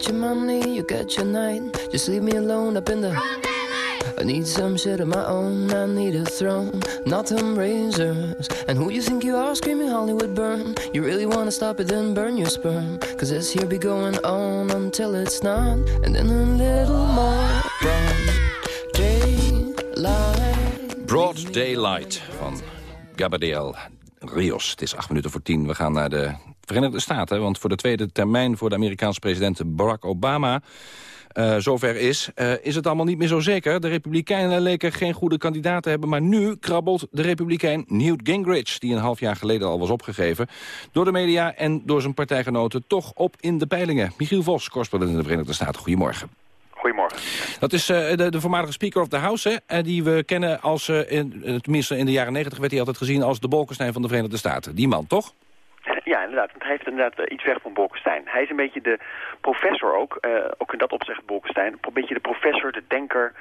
Speaker 31: Get your money, you get your night. Just leave me alone up in the. I need some shit of my own. I need a throne, not them razors. And who you think you are, screaming Hollywood burn? You really wanna stop it, then burn your sperm. Cause this here be going on until it's not. And then a little more broad daylight.
Speaker 25: Broad Daylight van Gabriel Rios. Het is acht minuten voor tien. We gaan naar de Verenigde Staten. Want voor de tweede termijn voor de Amerikaanse president Barack Obama... eh, zover is, eh, is het allemaal niet meer zo zeker. De Republikeinen leken geen goede kandidaat te hebben... maar nu krabbelt de Republikein Newt Gingrich... die een half jaar geleden al was opgegeven... door de media en door zijn partijgenoten toch op in de peilingen. Michiel Vos, correspondent in de Verenigde Staten. Goedemorgen.
Speaker 32: Goedemorgen.
Speaker 25: Dat is eh, de, de voormalige Speaker of the House, hè, die we kennen als, in, tenminste in de jaren negentig werd hij altijd gezien als de Bolkestein van de Verenigde Staten. Die man, toch?
Speaker 32: Ja, inderdaad. Want hij heeft inderdaad eh, iets weg van Bolkestein. Hij is een beetje de professor ook. eh, ook in dat opzicht Bolkestein. Een beetje de professor, de denker,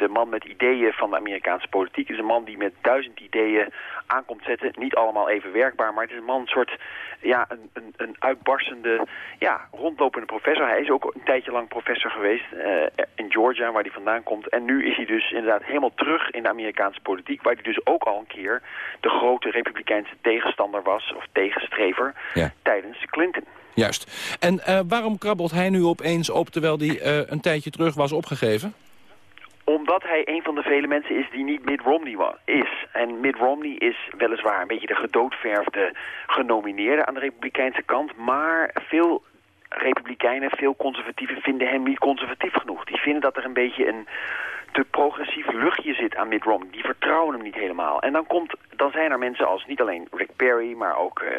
Speaker 32: de man met ideeën van de Amerikaanse politiek. Het is een man die met duizend ideeën aankomt zetten. Niet allemaal even werkbaar, maar het is een man, een soort, ja, een, een, een uitbarstende, ja, rondlopende professor. Hij is ook een tijdje lang professor geweest eh, in Georgia, waar hij vandaan komt. En nu is hij dus inderdaad helemaal terug in de Amerikaanse politiek, waar hij dus ook al een keer de grote republikeinse tegenstander was, of tegenstrever,
Speaker 25: Ja.
Speaker 32: tijdens Clinton.
Speaker 25: Juist. En eh, waarom krabbelt hij nu opeens op terwijl hij eh, een tijdje terug was opgegeven?
Speaker 32: Omdat hij een van de vele mensen is die niet Mitt Romney wa- is. En Mitt Romney is weliswaar een beetje de gedoodverfde genomineerde aan de republikeinse kant. Maar veel republikeinen, veel conservatieven vinden hem niet conservatief genoeg. Die vinden dat er een beetje een te progressief luchtje zit aan Mitt Romney. Die vertrouwen hem niet helemaal. En dan, komt, dan zijn er mensen als niet alleen Rick Perry, maar ook uh,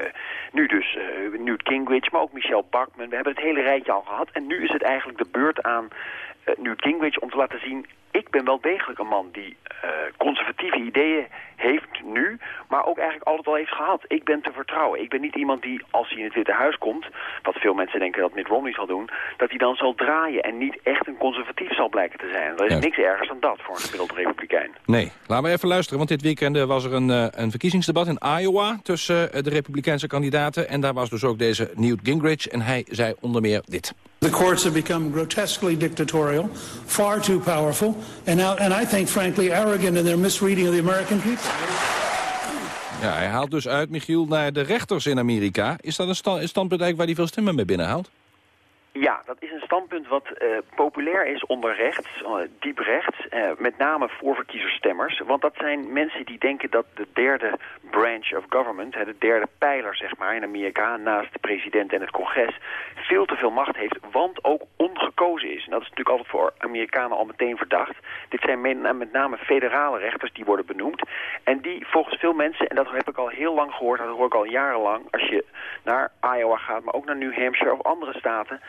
Speaker 32: nu dus uh, Newt Gingrich, maar ook Michelle Bachmann. We hebben het hele rijtje al gehad. En nu is het eigenlijk de beurt aan uh, Newt Gingrich om te laten zien... ik ben wel degelijk een man die conservatieve ideeën heeft nu, maar ook eigenlijk altijd al heeft gehad. Ik ben te vertrouwen. Ik ben niet iemand die, als hij in het Witte Huis komt... wat veel mensen denken dat Mitt Romney zal doen... dat hij dan zal draaien en niet echt een conservatief zal blijken te zijn. Er is
Speaker 25: Ja.
Speaker 32: niks ergers dan dat voor een gemiddeld republikein.
Speaker 25: Nee, laten we even luisteren, want dit weekend eh, was er een, eh, een verkiezingsdebat in Iowa tussen eh, de republikeinse kandidaten. En daar was dus ook deze Newt Gingrich en hij zei onder meer dit.
Speaker 33: The courts have become grotesquely dictatorial, far too powerful, and, now, and I think, frankly, arrogant in their misreading of the American people.
Speaker 25: Ja, hij haalt dus uit, Michiel, naar de rechters in Amerika. Is dat een, sta- een standpunt eigenlijk waar hij veel stemmen mee binnenhaalt?
Speaker 32: Ja, dat is een standpunt wat eh, populair is onder rechts, eh, diep rechts, eh, met name voor verkiezersstemmers. Want dat zijn mensen die denken dat de derde branch of government, de derde pijler zeg maar in Amerika, naast de president en het congres, veel te veel macht heeft, want ook ongekozen is. En dat is natuurlijk altijd voor Amerikanen al meteen verdacht. Dit zijn met name federale rechters die worden benoemd. En die volgens veel mensen, en dat heb ik al heel lang gehoord, dat hoor ik al jarenlang, als je naar Iowa gaat, maar ook naar New Hampshire of andere staten,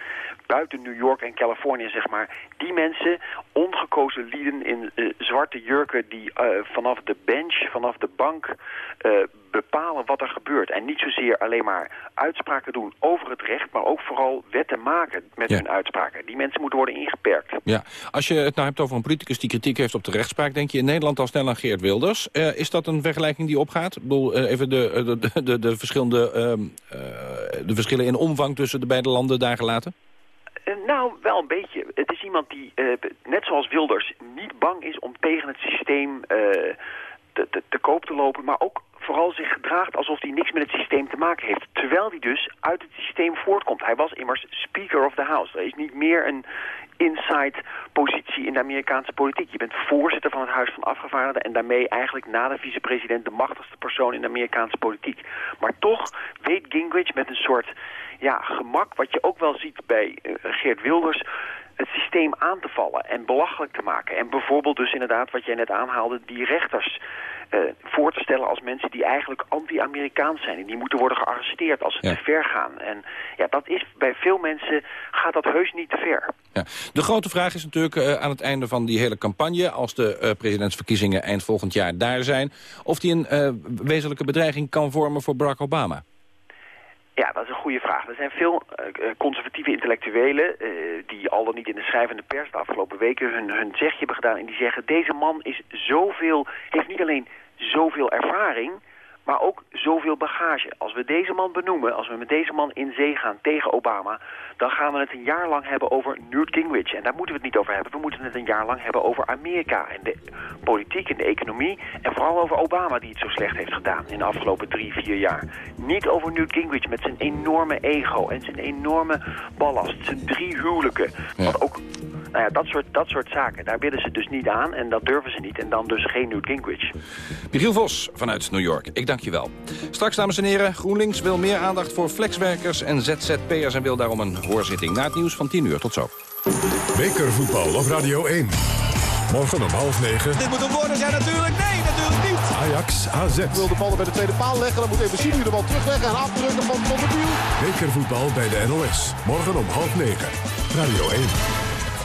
Speaker 32: buiten New York en Californië, zeg maar. Die mensen, ongekozen lieden in eh, zwarte jurken... die eh, vanaf de bench, vanaf de bank eh, bepalen wat er gebeurt. En niet zozeer alleen maar uitspraken doen over het recht... maar ook vooral wetten maken met
Speaker 25: Ja.
Speaker 32: hun uitspraken. Die mensen moeten worden ingeperkt.
Speaker 25: Ja, als je het nou hebt over een politicus die kritiek heeft op de rechtspraak... denk je in Nederland al snel aan Geert Wilders. Eh, is dat een vergelijking die opgaat? Ik bedoel, eh, even de, eh, de, de, de, de verschillende, ehm, eh, de verschillen in omvang tussen de beide landen daar gelaten?
Speaker 32: Nou, wel een beetje. Het is iemand die, net zoals Wilders, niet bang is om tegen het systeem te, koop te lopen, maar ook vooral zich gedraagt alsof hij niks met het systeem te maken heeft. Terwijl hij dus uit het systeem voortkomt. Hij was immers Speaker of the House. Er is niet meer een inside positie in de Amerikaanse politiek. Je bent voorzitter van het Huis van Afgevaardigden en daarmee eigenlijk na de vicepresident de machtigste persoon in de Amerikaanse politiek. Maar toch weet Gingrich met een soort ja, gemak, wat je ook wel ziet bij eh, Geert Wilders, het systeem aan te vallen en belachelijk te maken. En bijvoorbeeld dus inderdaad, wat jij net aanhaalde, die rechters eh, voor te stellen als mensen die eigenlijk anti-Amerikaans zijn. En die moeten worden gearresteerd als ze te ver gaan. En ja, dat is bij veel mensen gaat dat heus niet te ver.
Speaker 25: Ja. De grote vraag is natuurlijk eh, aan het einde van die hele campagne... als de eh, presidentsverkiezingen eind volgend jaar daar zijn... of die een wezenlijke bedreiging kan vormen voor Barack Obama.
Speaker 32: Ja, dat is een goede vraag. Er zijn veel eh, eh, conservatieve intellectuelen eh, die al dan niet in de schrijvende pers de afgelopen weken hun, hun zegje hebben gedaan. En die zeggen, deze man is zoveel, heeft niet alleen zoveel ervaring, maar ook zoveel bagage. Als we deze man benoemen, als we met deze man in zee gaan tegen Obama, dan gaan we het een jaar lang hebben over Newt Gingrich. En daar moeten we het niet over hebben. We moeten het een jaar lang hebben over Amerika en de politiek en de economie. En vooral over Obama, die het zo slecht heeft gedaan in de afgelopen drie, vier jaar. Niet over Newt Gingrich met zijn enorme ego en zijn enorme ballast. Zijn drie huwelijken. Wat ook, nou ja, dat soort, dat soort zaken. Daar willen ze dus niet aan en dat durven ze niet. En dan dus geen Newt Gingrich.
Speaker 25: Michiel Vos vanuit New York, ik dank je wel. Straks, dames en heren, GroenLinks wil meer aandacht voor flexwerkers en ZZP'ers... en wil daarom een hoorzitting. Na het nieuws van 10 uur, tot zo.
Speaker 1: Bekervoetbal op Radio 1. Morgen om half negen.
Speaker 21: Dit moet een worden zijn natuurlijk. Nee, natuurlijk niet.
Speaker 1: Ajax AZ.
Speaker 21: Wil de bal bij de tweede paal leggen. Dan moet even zien de bal terugleggen en afdrukken van Biel.
Speaker 1: Bekervoetbal bij de NOS. Morgen om half negen. Radio 1.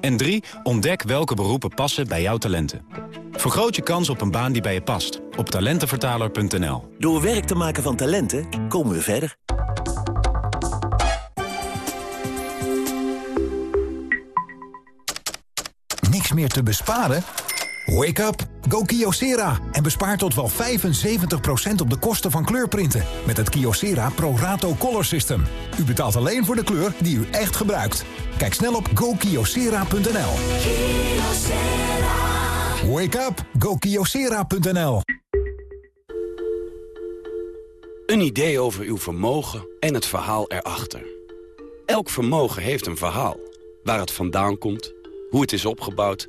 Speaker 34: En 3. Ontdek welke beroepen passen bij jouw talenten. Vergroot je kans op een baan die bij je past. Op talentenvertaler.nl
Speaker 35: Door werk te maken van talenten komen we verder.
Speaker 36: Niks meer te besparen? Wake up, go Kyocera en bespaar tot wel 75% op de kosten van kleurprinten met het Kyocera Pro Rato Color System. U betaalt alleen voor de kleur die u echt gebruikt. Kijk snel op gokyocera.nl. Wake up, go Kyocera.nl.
Speaker 37: Een idee over uw vermogen en het verhaal erachter. Elk vermogen heeft een verhaal. Waar het vandaan komt, hoe het is opgebouwd